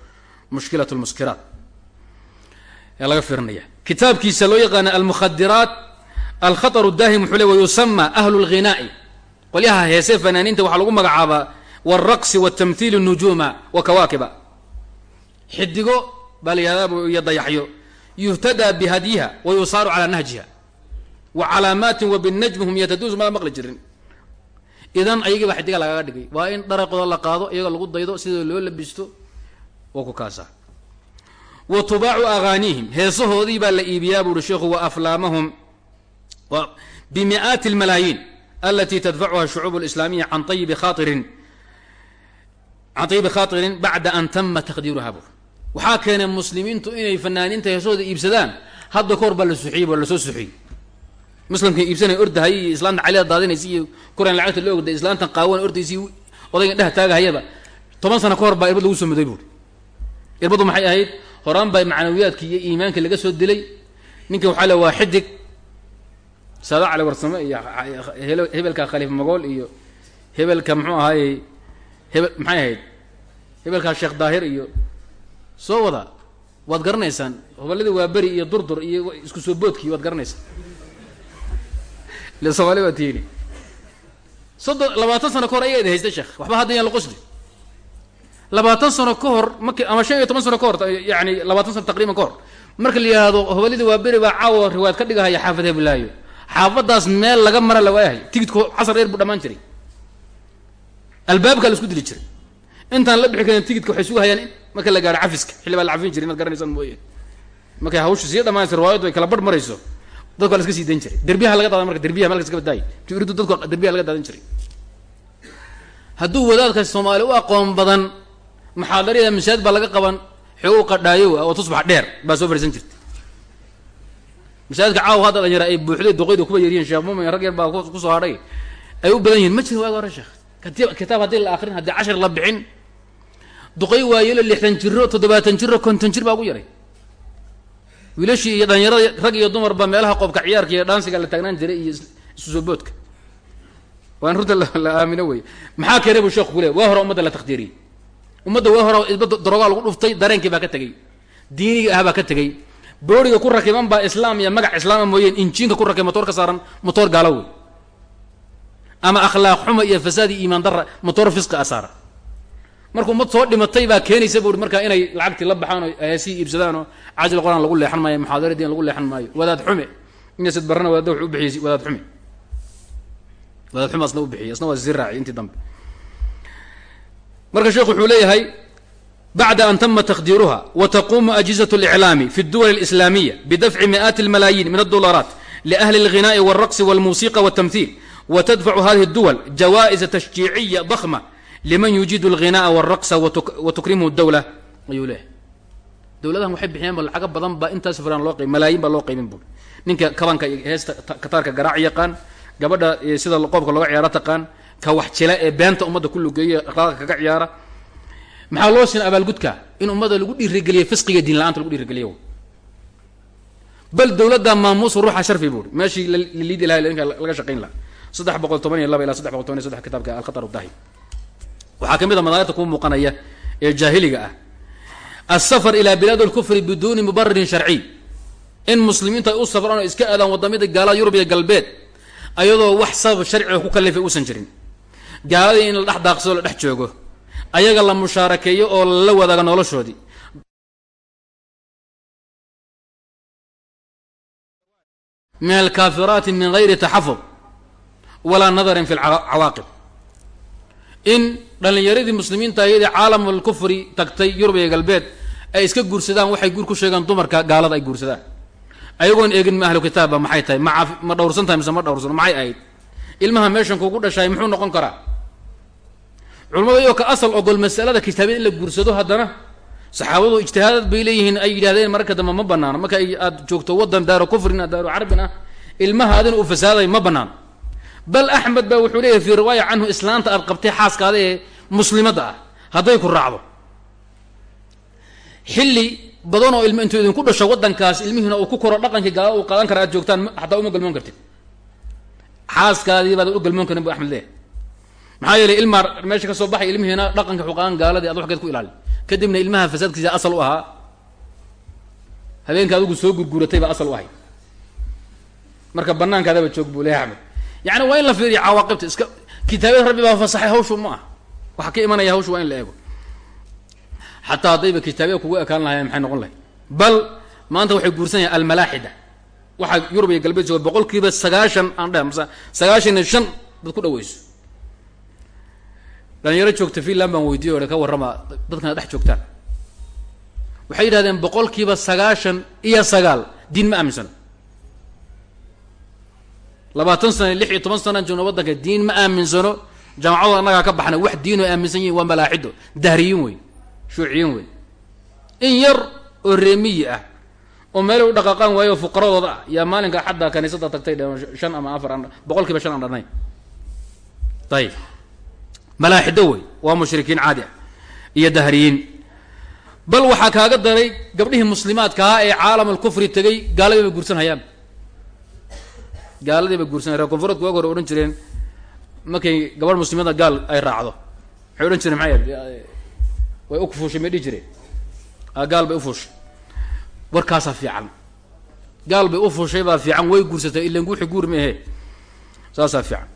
mushkilat lmuskiraat ayaa laga fiirinaya kitaabkiisa loo yaqaana almukhadiraat alkhatar daahim wuxuu le wayusama ahlu lghinaa'i qolyaha heese fanaaniinta waxaa lagu magacaabaa waalraqsi watamthiil nujuuma wa kawaakiba xidigo baa la yihahdaa iyo dayaxyo yuhtadaa bihadyiha wa yusaaru calaa nahjiha. Wa calaamaatin wa binajmi hum yataduusu mada maqli jirin. Idan ayagii baa xidiga lagaga dhigay. Waa in dharaqooda la qaado iyaga lagu daydo sidoo loo labisto waa ku kaasa wa tubaacu agaanihim heesahoodii baa la iibiyaa buuhi sheikhu wa aflaamahum bimi'aati اlmalaayiin alati tadfacuha shucuub اlislaamiya can ayibi khairin can tayibi khaatirin bacda an tama taqdiiruha buur waxaa keenay muslimiintu inay fanaaniinta heesahooda iibsadaan. Hadda kahor baa la suxiyey baa la soo suxiyey. Muslimka iibsanay ordahay iyo islaanta calida daadinaysa iyo kuran lacagta loo ogday islaantan qaawan ordaysa iyo odaygan dheh taagahayaba toban sano ka hor baa irbad lagu soo muday buuri irbaddu maxay ahayd? Horaan baa macnawiyaadkii iyo iimaankii laga soo dilay. Ninka waxaa le waa xidig saada cali warsame iyo hebelka khaliif magool iyo hebelka muxuu ahaayey hebel maxay ahayd? Hebelkaa sheekh daahir iyo soo wada waad garanaysaan. Hoballadii waa beri iyo durdur iyo isku soo boodkii waad garanaysaan. Ile somaali waa tiini. Soddon labaatan sano ka hor ayaga haysta sheekh. Waxba hadda yaan la qosli. Labaatan sano ka hor marki ama shan iyo toban sano ka hor yani labaatan sano taqriban ka hor. Marka la yidhaahdo hoballadii waa beri baa caawa riwaayad ka dhigahaya xaafad heblaayo xaafadaas meel laga mara la waayahay. Tigidku casar dheer buu dhamaan jiray. Albaabkaa la isku dili jiray. Intaan la bixi karin tigidka waxay sugahayaan marka la gaaro cafiska xilli baa la cafin jiray inaad garanaysaan mooye. Markay hawsha sii dhamaanaysa riwaayaddu ay kala bar marayso. Dadka waa la iska sii dayn jiray. Derbiyaha laga daadan marka derbiyaha meel iska badaay uridu dadka derbiyaha laga daadan jiray. Hadduu wadaadka soomaali u aqoon badan maxaadariyada masaajid baa laga qaban xoog u oo tusbax dheer baa soo fadhiisan jirtay. Masaajidka caawa hadda dhalinyara ay buuxday duqayda kuba yaryihin sheekh muumin rag yar baa ku soo hadhay ay u badan yihiin ma jirin waaga hore sheekh kitaab haddii la akrin haddii cashar la bixin duqay waayelo lixdan jiro toddobaatan jiro konton jir baa ugu yaray. Wiilashii iyo dhalinyarada rag iyo dumarba meelaha qoobka ciyaarka iyo dhaansiga la taagnaan jiray iyo isu soo waa in runta la aamino wey maxaa keenay buu sheekhu kule waa hore ummadda la takdiiriyey ummadda waa hore isbadda daroogaa lagu dhuftay dareenkii baa ka tegey. Diinigii ah baa ka tegey. Booriga ku rakiban baa islaam iyo magac islaama mooyeen injiinka ku rakib motoor ka saaran motoor gaalo wey ama akhlaaq xuma iyo fasaad iyo iimaan darra motoor fisqi a saara marka ummad soo dhimatay baa keenaysa buuri markaa inay lacagtii la baxaan oo heesii iibsadaan oo cajil qor-aan lagu leexan maayo muxaadara diin lagu leexan maayo wadaad xume inasid barana wadaadda wuxuu u bixiyey wadaad xume wadaad xume asna u bixiyey asna waa sii raaciy intii dambe marka sheekhu wuxuu leeyahay bacda an tama taqdiiruha wa taquumu ajizaة اliclaami fi اduwal اlislaamiya bidafci mi'aati اlmalaayiin min adolaraat liahli اlghinaءi wاlraqsi wاlmuusiqa wالtamhiil wtdfacu hadihi اduwal jawaaئiza tashjiiciya ضkhma liman yujidu alghinaaa walraqsa wa dawla ayuu leehay dawladahan waxay bixiyeenba lacago badan baa intaas faraan loo qey malaayiin baa loo qeybin buuri ninka kabanka heesta kataarka garaac yaqaan gabadha sida qoobka looga ciyaaro taqaan ka wax jila ee beenta ummadda ku lugeeya akhlaaqda kaga ciyaara. Maxaa loo siina abaalgudka? In ummadda lagu dhiirigeliyo fisqiga diin la-anta lagu dhiirigeliyo bal dawladda maamuusa ruuxa sharfi buuri meeshii laliidi lahay ninka laga shaqayn lahaa. Saddex boqol toban iyo laba ilaa saddex boqol toban iyo saddex kitaabka alkhatar dahi waxaa ka mid a madaahirta kuu muuqanaya ee jaahiliga ah. Alsafar ilaa bilaad lkufri biduuni mubaririn sharciy in muslimiintu ay u safraan oo iska aadaan waddamada gaalada yurub iyo galbeed ayadoo wax sabab sharciga ku kalifay uusan jirin. Gaaladii in la dhex daaqsado la dhex joogo. Ayaga la mushaarakeeyo oo la wadaaga noloshoodii. Min alkaafiraati min gayri taxafud walaa nadarin fi lcawaaqib in dhallinyaradii muslimiinta iyadii caalamul kufri tagtay yurub iyo galbeed ay iska guursadaan waxay guur ku sheegaan dumarka gaalada ay guursadaan. Ayagoon eegin ma ahlu kitaabba maxay tahay? Ma ma dhowrsan tahay mise ma dhowrsano maxay ahayd? Ilmaha meeshan kugu dhashaay muxuu noqon karaa? Culamadu iyoo ka asal ogol masalada kitaabiyad in la guursado haddana saxaabadu ijtihaadad bay leeyihiin ay yidhahdeen mararka dambe ma banaano marka aad joogto waddan daaro kufrin a daaro carbin ah ilmaha adina uu fasaaday ma banaano bal axmed baa wuxuu leeyahy fii riwaaya canhu islaanta aad qabtay xaaskaada ee muslimadda ah hadday ku raacdo. Xilli badan oo ilmo intuu idinku dhasho waddankaas ilmihiina uu ku koro dhaqankii gaala uu qaadan kara aad joogtaan xataa uma galmoon kartid. Xaaskaadii baad u galmoon karin bu axmed leeyahy maxaa yeelay ilmaa meesha ka soo baxay ilmihiina dhaqanka xuqaan gaaladii ad waxgeed ku ilaali kadibna ilmaha fasaadkiisa asal u ahaa. Habeenka adigu soo gurguuratay baa asal u ahay. Marka banaankaadaba joog buu leeyahy axmed yani waa in la fiiriya cawaaqibta. Iska kitaabiyada rabbi baa fasaxay hawshu ma ah waxa ka imanaya hawshu waa in la eego. Xataa haddayba kitaabiya kugu ekaan lahayen maxay noqon lahay bal maanta waxay guursanayaan almalaaxida. Waxaa yurub iyo galbeed jooga boqol kiiba sagaashan aan dheh mase sagaashan iyo shan dad ku dhaweyso. Dhalinyaro joogta finland baan weydiiyo o ka warrama dadkana dhex joogtaan. Waxay yidhahdeen boqol kiiba sagaashan iyo sagaal diin ma aaminsano labaatan sana lix iyo toban sanaan joogna waddanka diin ma aaminsano. Jaamacado annagaa ka baxnay wax diinoo aaminsan yihiin waa malaaxido dahriyiin wey shuuciyiin wey in yar oo reemiyi ah oo meelay u dhaqaaqaan waayo fuqaradooda ah yaa maalinka xadda kaniisada tagtay shan ama afar aan boqol kiiba shan aan dharnayn. Ayib malaaxido wey waa mushrikiin caadi ah iyo dahriyiin bal waxaa kaaga daray gabdhihii muslimaadka ahaa ee caalam alkufri tegay gaaladii bay guursan hayaan gaaladii bay guursan. Reer koonfureedku waag hore odhan jireen. Markay gabadh muslimada gaal ay raacdo waxay odhan jireen maxay way u fuushay may dhihi jireen gaal bay ufuushay warkaasaa fiican. Gaal bay ufuushay baa fiican way guursatay ilan guuxi guur ma ahe. Saasaa fiican.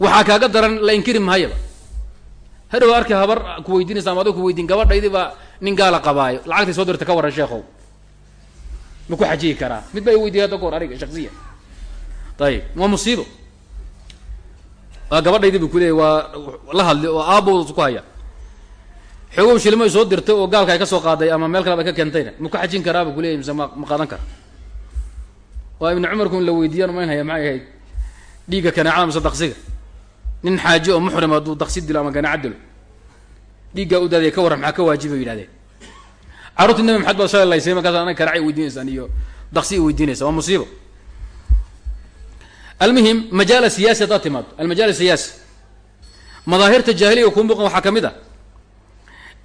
Waxaa kaaga daran la inkiri mahayaba hadhow arkay habar ku weydiinaysa ama adig ku weydiin gabadhaydii nin gaala qabaayo lacagtay soo dirta ka warran sheekhow. Ma ku xajiyi karaa. Mid baa i weydiiya hadda kahor aniga shaksiya ayib waa musiibo. Waa gabadhaydii bu kuleeyay waa la hadli oo aabowda ku haya xoogow shilmo ay soo dirtay oo gaalka ay ka soo qaaday ama meel kaleba ay ka keentayna. Ma ku xajin karaaba kuleeyay mise ma ma qaadan kara waa ibni cumarku in la weydiiyaan umaynhaya maxay ahayd dhiigga kanaacada mise daksiga nin xaaji oo muxrim hadduu daksi dilo ama ganaaca dilo. Dhiiggaa u daadaya ka warran maxaa ka waajiba yidhahdeen carruurtii nabi maxamed baa shalay laysay markaas anag kanacay weydiinaysaan iyo daksi i weydiinaysa waa musiibo almuhim majaal siyaasi haddaad timaado almajaal siyaasi madaahirta jaahiliga kuu muuqan waxaa ka mid ah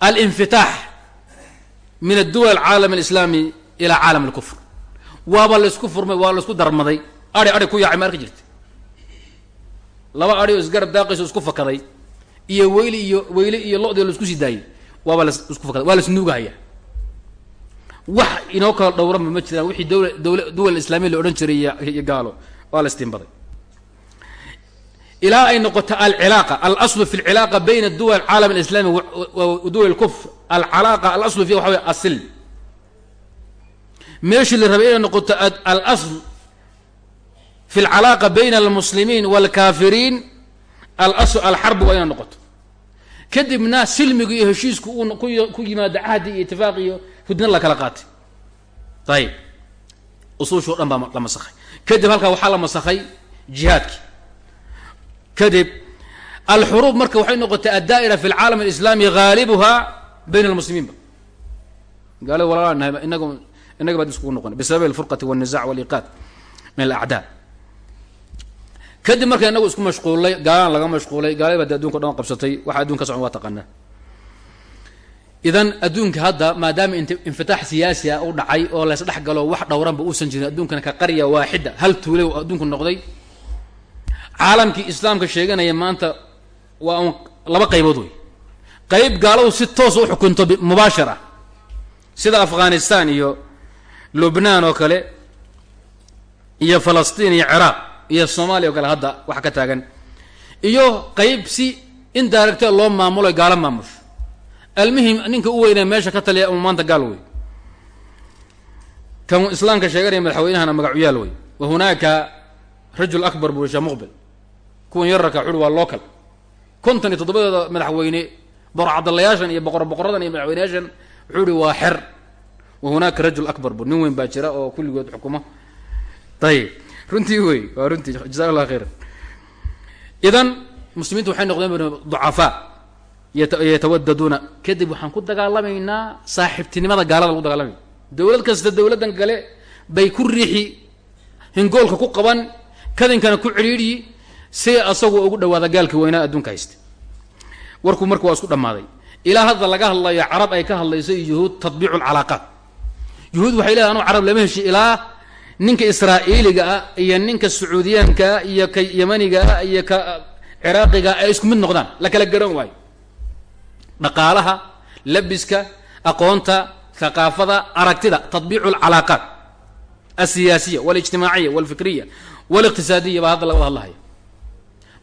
alinfitaax min adduwal caalam alislaami ilaa caalam alkufr. Waaba laysku furmay waa laysku darmaday. Ari ari ku yaacay ma arki jirta laba ari oo isgarab daaqayso isku fakaday iyo weyli iyo weyli iyo lo-di la isku sii daayay waaba las isku fakaday waa lasnuugahaya wax inoo kala dhowranba ma jiraan wixii dawla dawla duwal islaamiya la odhan jiray iyo gaalo waa la istinbaday ilaa ay noqoto alcilaaqa alaslu fi alcilaaqa bayna duwal caalam alislami wa duwal alkufr alcalaaqa alaslu fiha waxa wey asil. Meeshii la rabay inay noqoto alasl fi alcalaaqa bayna almuslimiin walkaafiriin alasl alxarbi waa inay noqoto kadibna silmigu iyo heshiisku uu ku yimaado cahdi iyo itifaaq iyo hudna la kala qaatay. Ayib usuushi o dhan baa la masakhay kadib halkaa waxaa la masakhay jihaadki. Kadib alxuruub marka waxay noqotay addaa'ira fi alcaalam alislaami haalibuha bayna almuslimiinba gaalada walaalaa nahay inaga inaga baa iskugu noqonay bisabab alfurqati walnizac waliqaad min alacdaa kadib marka inagu isku mashquullay gaalaan laga mashquulay gaalada baa de adunka o dhan qabsatay waxa adun ka socon waa taqaanaa idan adduunka hadda maadaama infitaax siyaasi ah u dhacay oo lays dhex galo wax dhowranba uusan jirin adduunkana ka qarya waaxida hal tuule adduunku noqday? Caalamkii islaamka sheeganaya maanta waa un laba qaybood wey qayb gaaladu si toosa u xukunto mubaashir ah sida afghanistan iyo lubnaan oo kale iyo falastiin iyo ciraaq iyo soomaaliya oo kale hadda wax ka taagan. Iyo qayb si in daaragta loo maamulo gaalo maamusho almuhim ninka u weynaa meesha ka taliya uma maanta gaal wey kan islaamka sheeganaya madaxweynahana magacuyaal wey wa hunaaka rajul akbar buu sheekh muqbil. Kuwan yararka xuri waa local konton iyo toddobadeeda madaxweyne borcadalayaashan iyo boqor boqoradan iyo madaxweyneyaashan wuxuu waa xer. Wa hunaaka rajul akbar bu nin weyn baa jira oo kulligood xukuma ayib runtii wey waa runtii. Jaza allah khayran. Idan muslimiintu waxay noqdeen ducafaa yatawadaduuna kadib waxaan ku dagaalamaynaa saaxiibtinimada gaalada lagu dagaalamayna dowlad kasta dowladdan kale bay ku riixi hingoolka ku qaban kadinkana ku cidhiidhyi si asagoo ugu dhawaada gaalkii weynaa adduunka haysta warku marka waa isku dhammaaday. Ilaa hadda laga hadlayo carab ay ka hadlayso yuhuud tatbiicu lcalaaqaat yuhuud waxay leedahay anu carab lama heshi ilaa ninka israa'iiliga ah iyo ninka sacuudiyaanka ah iyo ka yamaniga ah iyo ka ciraaqiga ay isku mid noqdaan. La kala garan waayo dhaqaalaha labiska aqoonta thaqaafada aragtida tatbiicu alcalaaqaat alsiyaasiya walijtimaaciya walfikriya waliqtisaadiya baa hadda laga wada hadlahaya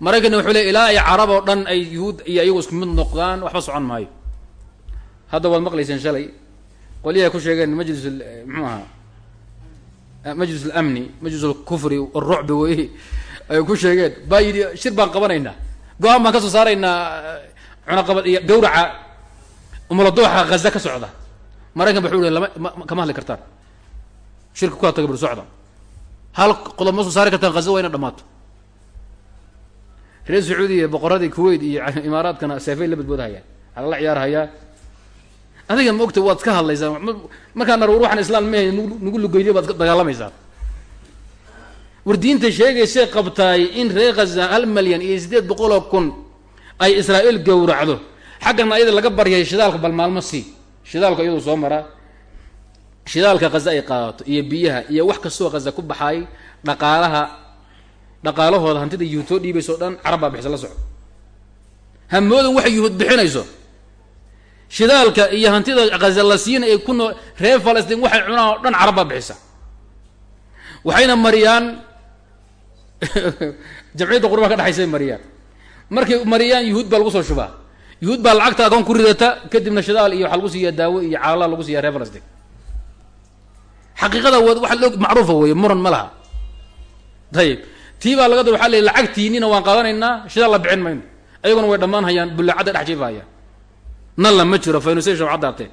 maraykanna wuxuu leey ilaa ay carab oo dhan ay yuhuud iyo ayagu isku mid noqdaan waxba socon maayo. Hadda waad maqlayseen shalay. Qolyahay ku sheegeen majlis muxuu ahaa? Majlis alamni majlis alkufri alrucbi wey ay ku sheegeen. Baa yidhi shir baan qabanaynaa. Go'aan baan ka soo saaraynaa cunaqabad iyo gawraca umuladooxa haza ka socda. Maraykan ba wuxuu lama kama hadli kartaan. Shirka ku hataga bur socda. Hal qodob ma soo saari kartaan haza waa ina dhamaato. Reer sacuudiya boqoradii kuwait iyo imaaraadkana seefay la badbooda hayaan. La ciyaar hayaa adiga ma ogta waad ka hadlaysaa markaa nar war waxaan islaan mahe nagu lugeydiya baad dagaalamaysaa war diinta sheegaysay qabtaay in reer khaza hal malyan iyo siddeed boqol oo kun ay israa'iil gowracdo. Xaggana ayada laga baryay shidaalka bal maalmo sii. Shidaalka iyaduu soo maraa shidaalka khaza ay qaadato iyo biyaha iyo wax kastoo khaza ku baxaay dhaqaalaha dhaqaalahooda hantida yuhuud soo dhiibayso o dhan carab baa bixisa la soco hamoodan waxay yuhuud bixinayso. Shidaalka iyo hantida khaza la siina ay ku noo reer falastiin waxay cunaan oo dhan carab baa bixisa. Waxayna mariyaan jamciyadda qurbaha ka dhexaysay mariyaan markay mariyaan yuhuud baa lagu soo shubaa. Yuhuud baa lacagta akoon ku ridata kadibna shidaal iyo waxaa lagu siiyaa daawo iyo caalala lagu siiya reer falastiin xaqiiqada waxa loo macruufa weeye muran ma laha. Ayib tii baa laga da waxa la lacagtiinina waan qaadanaynaa shidaal la bixin mayno. Ayaguna way dhammaan hayaan bullacadda dhex jiifahayaan nalla ma jiro faynusation caddaatee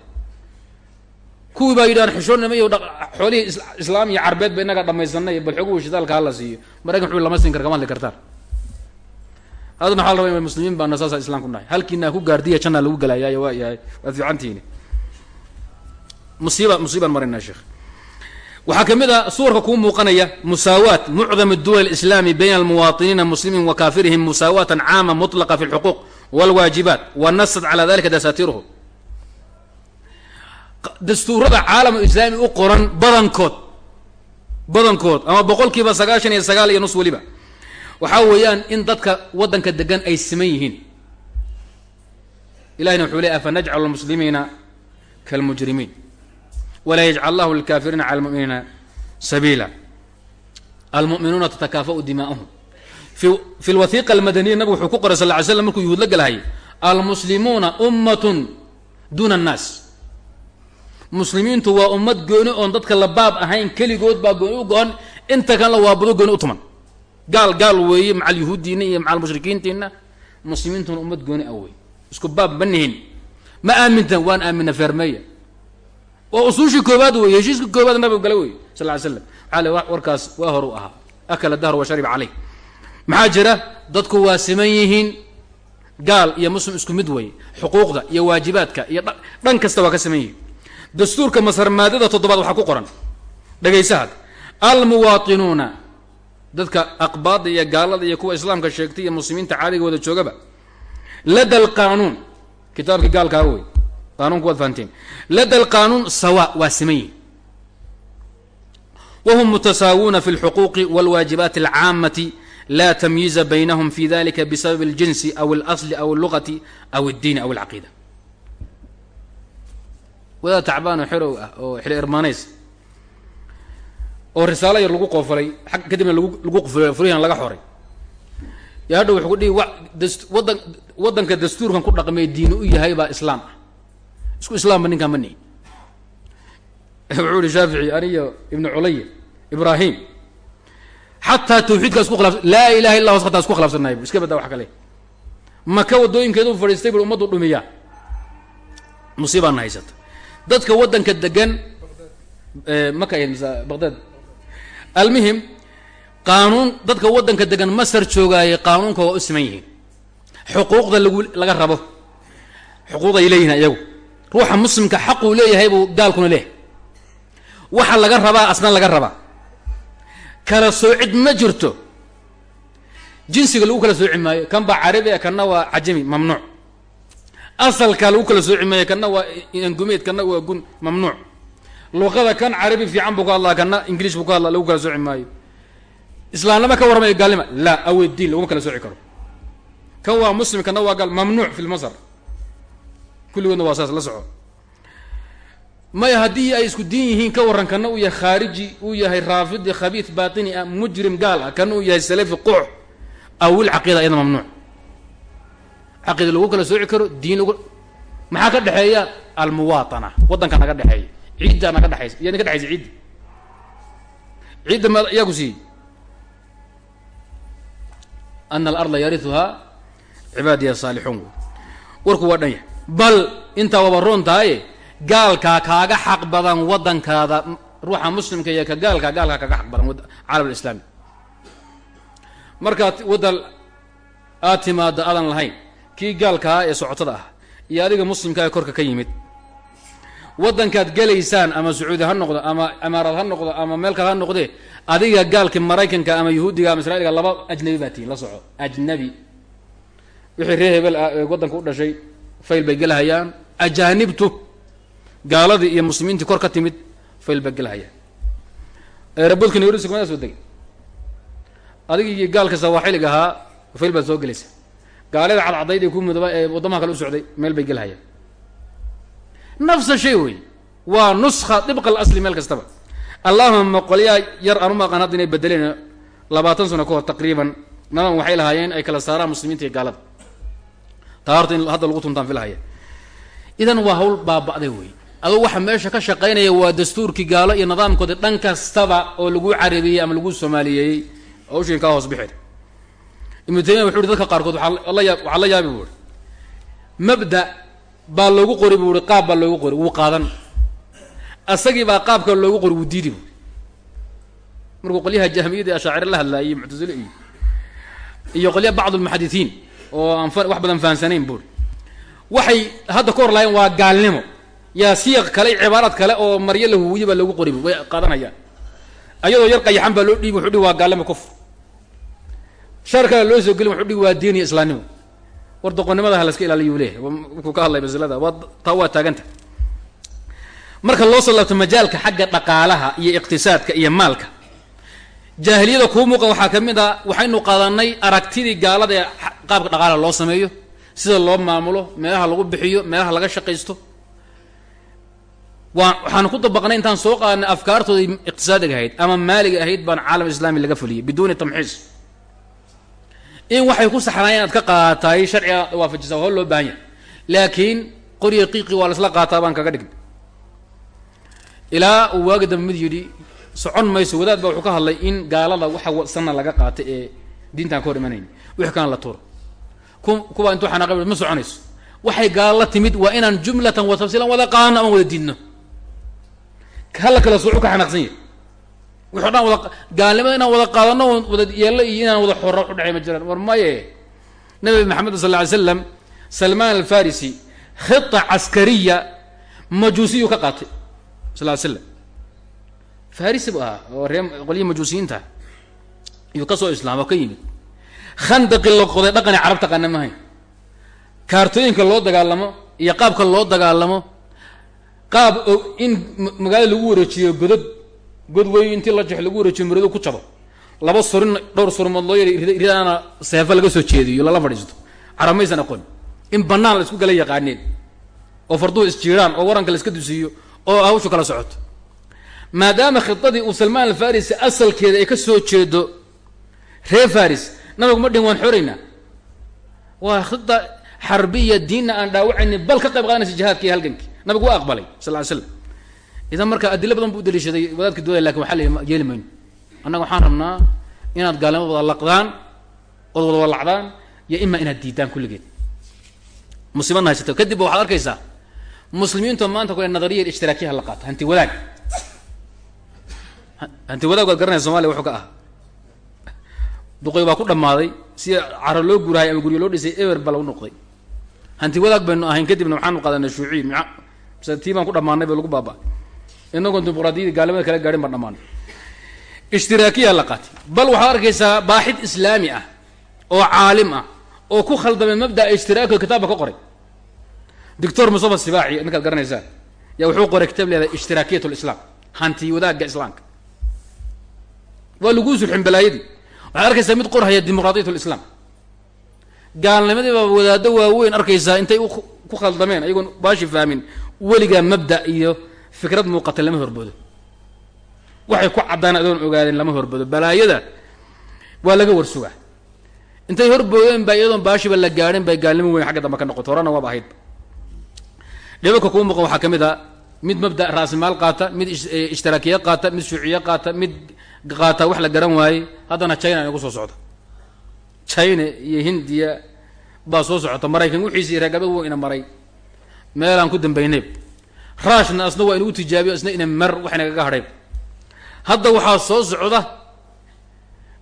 kuwii baa yidhahan xishoonnima iyo xoolihii islaam iyo carbeed ba inaga dhamaysanay bal xoguhu shidaalka hala siiyo. Maraykan wuxuu lama siin kara kama hadli kartaan haddana waxa la raba muslimiin baana saasa islam ku nahay. Halkiinaa ku gaardiya jannaa lagu gelayaay waa yahay. Waad fiicantihiini. Musiiba musiibaan maraynaa sheekh waxaa ka mid a suurka kuu muuqanaya musaawaat mucdam duwal islaami bayna almuwaatiniina muslimiin wa kaafirihim musaawatan caama mutlaqa fi lxuquuq walwaajibaat wa nasat calaa dalika dasaatiiruhu dastuurada caalamu islaami u qoran badankood badankood ama boqol kiiba sagaashan iyo sagaal iyo nus weliba waxaa weeyaan in dadka waddanka degan ay siman yihiin. Ilahina wuxuu leey afa najcalu lmuslimiina kalmujrimiin. Walaa yajcal lahu lilkaafiriina cala lmuminiina sabiila. Almu'minuuna tatakaafa'u dimaa'uhum fi lwathiiqa almadaniya nabig wuxuu ku qoray sal ly slam markuu yuhuud la galahayay almuslimuuna ummatun duuna annaas. Muslimiintu waa ummad gooni oon dadka la baab ahayn keligood baa gooni u go-an inta kalena waa bado gooni u tuman gaal gaal weeye macal yuhuuddiina iyo macal mushrikiintiina muslimiintuna ummad gooni ah wey isku baab ma nihin. Ma aamintan waan aamina feermeeya waa usuushii koobaad wey heshiiska koobaad nabigu gala wey sal ly slam waxaa le warkaas waa hor u ahaa. Akala dahr wa sharib caleyh maxaa jira? Dadku waa siman yihiin. Gaal iyo muslim isku mid weeye. Xuquuqda iyo waajibaadka iyo dhan kasta waa ka siman yihiin. Dastuurka masarmaadada toddobaad waxaa ku qoran. Dhegaysahaad almuwaatinuuna dadka aqbaada iyo gaalada iyo kuwa islaamka sheegtay iyo muslimiinta caaligooda joogaba lada alqaanuun kitaabkii gaalkaa wey qaanuunka waad fahanteen lada alqaanuun sawa waa siman yihin wahum mutasaawuuna fi lxuquuqi walwaajibaati alcaamati la tamyiiza baynahum fi dalika bisabab اljinsi aw اlasli aw اllugati aw اddiini aw اlcaqiida wadaad tacbaan oo xerow ah oo xili irmaanays oo risaalo yar lagu qoofalay ag kadibna lagu lagu qufulay furihan laga xoray. Yaa hadha wuxuu ku dhihi wa das waddan waddanka dastuurkan ku dhaqmay diini u yahay baa islaam ah. Isku islaamba ninkaan ma nihin wuxuu ihi shaafici aniyo ibnu culaya ibraahim xataa tawxiidkaa isku khilafsan laa ilaha illa hos hataa isku khilaafsannahay bu iska baddaa wax kale. Maka waddooyinkeedu fadhiistay bui ummaddu dhumiyaa. Musiibaana haysata. Dadka waddanka degan maka msa baqdad almuhim qaanuun dadka waddanka degan masar joogaayay qaanuunka waa u siman yihiin. Xuquuqda lagu laga rabo. Xuquuqda ay leeyihiin iyagu. Ruuxa muslimka xaquu leeyahay buu gaalkuna leeyahay. Waxa laga rabaa asna laga rabaa. Kala soocid ma jirto. Jinsiga lagu kala sooci maayo. Kan baa carabi a kanna waa cajami mamnuuc. Asalka lagu kala sooci maayo kanna waa ingumeed kanna waa gun mamnuuc luqada kan carabi fiican buu ka hadlaa kanna ingiliish buu ka hadlaa lagu kala sooci maayo. Islaamnima ka warramaya gaalnima laa aweed diin laguma kala sooci karo. Kan waa muslim kanna waa gaal mamnuuc fi lmasar kulligoodna waa saas la soco. Maya haddii ay isku diin yihiin ka warran kana uu yahay khaariji uu yahay raafidi khabiid baatini ah mujrim gaal ah kana uu yahay salafi qoox awil caqiida iyada mamnuuc. Caqiida lagu kala sooci karo diin lagu maxaa ka dhexeeya? Almuwaatana waddanka naga dhexeeya ciiddaa naga dhexaysa iya ka dhexaysa ciidda ciidda ma yaa ku siiyey ana alarda yariuhaa cibaadiya saalixuun. Warku waa dhan yahay. Bal intaa waba roon tahaye gaalkaa kaaga xaq badan waddankaada ruuxa muslimka iyo ka gaalkaa gaalkaa kaaga xaq badan caalam alislaami markaad waddan aad timaada aadan lahayn kii gaalkaa ee socotada ah iyo adiga muslimka ee korka ka yimid waddankaad gelaysaan ama sacuudi ha noqdo ama imaaraad ha noqdo ama meel kale ha noqdee adiga gaalka maraykanka ama yahuudiga ama israiilga laba ajnabi baa tihin la soco. Ajnabi. Wixii reer hebel ah ee waddanka u dhashay fayl bay gelahayaan. Ajaanibtu gaaladii iyo muslimiintii kor ka timid fayl bay gelahayaan. Eeraboodka nairobi kumada soo degay. Adigii gaalka sawaaxiliga ahaa fayl baad soo gelaysa gaalada cadcadayd ee ku mudaba ee waddamaha kale u socday meel bay gelahayaan nafsa shay wey waa nuska dibqa alasli meel kastaba. Allahuma qolyaa yar aan uma aqaan hadda inay bedeleen labaatan sano ka hor taqriiban. Nadan waxay lahaayeen ay kala saaraan muslimiinta iyo gaalada. Taa horta in hadda lagu tuntaan filahaya idan waa hawl baaba'day wey adoo waxa meesha ka shaqaynaya waa dastuurkii gaalo iyo nidaamkooda dhan kastaba oo lagu carabiyey ama lagu soomaaliyeeyey hawshin kaa hoos bixi ibnu taymiya wuxu uhi dadka qaarkood waaa la yaab waxaa la yaabi bu uhi mabda baa loogu qori bu uhi qaab baa loogu qori wuu qaadan. Asagii baa qaabka loogu qori wuu diidi bu markuu qolyaha jahmiyada ashaacire la hadlaayey muctasile iyo iyo qolya bacd lmuxadisiin oo aan wax badan fahansanayn buuri waxay hadda ka hor lahayen waa gaalnimo. Yaa siyaq kale cibaaraad kale oo maryo la huwiye baa loogu qori bu way qaadanayaan. Ayadoo yar qayaxan baa loo dhiibi wuxu dhi waa gaalnimo kufr shar kale loo soo gelin wuxu dhi waa diin iyo islaamnimo war doqonnimada ha laska ilaaliyu leeyahy markuu ka hadlay masalada waa taa waa taaganta. Marka loo soo laabto majaalka xagga dhaqaalaha iyo iqtisaadka iyo maalka jaahiliyada kuu muuqan waxaa ka mid a waxaynu qaadanay aragtidii gaalada ee qaabka dhaqaalaha loo sameeyo sida loo maamulo meelaha lagu bixiyo meelaha laga shaqaysto. Waa waxaanu ku dabaqnay intaan soo qaadanay afkaartoodii iqtisaadiga ahayd ama maaliga ahayd baan caalam islaami laga fuliyay biduuni tamxiis in waxay ku saxnaayeen aad ka qaataay sharciga waafajisa hol loo baahan yahay. Laakiin qorya qiiqi waa laisla qaataa baan kaga dhigna ilaa uu waagi dambe mid yidhi socon mayso wadaad baa wuxuu ka hadlay in gaalada waxa sana laga qaatay ee diintaan ka hor imanayn wix kana la tuuro. Ku kuwa intuu xanaaqay ma soconayso. Waxay gaalo la timid waa inaan jumlatan wa tafsiilan wada qaadano ama wada diidno. Hala kala soocu ka xanaaqsan wuxuu dhan wada gaalnimada inaan wada qaadano wada yeello iyo inaan wada xorro u dhexay ma jiraan. War maye nabi maxamed sal lla ly slam salmaan alfarisi khita caskariya majuusiyu ka qaatay sal ly slam farisi buu ahaa oo ree qolyihii majuusiyiinta iyuu ka soo islaamo ka yimid. Khandaqi la qoday dhaqani carab taqaana mahayn kaartooyinka loo dagaalamo iyo qaabka loo dagaalamo qaab in magaalada lagu wareejiyo godod god weyn intii la jex lagu wareejiyo marado ku jabo laba surin dhowr surmood loo yar ridaana seefa laga soo jeediyo lala fadhiisto. Carab maysan aqoon in banaan la isku gala yaqaaneen. Oo farduhu isjiiraan oo waranka la iska dusiiyo oo hawshu kala socoto. Maadaama khidadii uu salmaan alfarisi asalkeeda ay ka soo jeedo reer faris nabigu ma dhin waan xoraynaa waa khida xarbiya diinna aan dhaawacaynin bal ka qayb qaadanaysa jihaadka iyo halgankii nabigu waa aqbalay sal ly slam idan marka adilo badan bu u daliishaday wadaadka doolay laakiin waxaa la yeeli mayno annaga waxaan rabnaa inaad gaalnimo wada laqdaan ood wada walacdaan iyo imaa inaad diidaan kulligeed. Musiibadna haysato. Kadib waxaad arkaysaa muslimiintu maanta kule nadariya ishtiraakiyaha la qaato. Hanti wadaag. Hanti wadaag waad garanaya somaliya wuxuu ka ah duqoy baa ku dhammaaday si caro loo gurahay ama guryo loo dhisay eber baa lagu noqday. Hanti wadaag baynu ahayn kadibna waxaanu qaadanay shuuciyi m mise tii baan ku dhamaanay ba lagu baaba inagoon dimuqraadiyadii gaalimada kala gaadhin baan dhamaanay ishtiraakiya la qaatay. Bal waxaad arkaysaa baaxid islaami ah oo caalim ah oo ku khaldamay mabdaa ishtiraakiga kitaabka ka qoray. Doctor mustafa sibaaxi ninkaad garanaysaan yaa wuxuu qoray kitaab leedahay ishtiraakiyat lislaam hanti wadaagga islaamka. Waa laguu sulxin balaayadii waxaad arkaysaa mid qorhaya dimuqraadiyat lislaam gaalnimadii baa wadaado waaweyn arkaysaa intay ku khaldameen ayagoon baashi fahmin weligaa mabda iyo fikrad muuqata lama horboodo. Waxay ku caddaan adoon ogaadeen lama horboodo. Balaayada waa laga warsugaa. Intay horboodeen baa iyadoon baashiba la gaadhin bay gaalnimo weyn xagga dambe ka noqoto horana waaba ahaydba dhibabka kuu muuqan waxaa ka mid a mid mabda raasimaal qaata mid ishtiraakiya qaata mid shuuciye qaata mid qaata wax la garan waayey haddana china inagu soo socda china iyo hindiya baa soo socota. Maraykan wixiisi reegabad wa ina maray. Meelaan ku dambaynayb raashna asna waa inugu tijaabiyo isna ina mar wax inagaga hadhayb hadda waxaa soo socda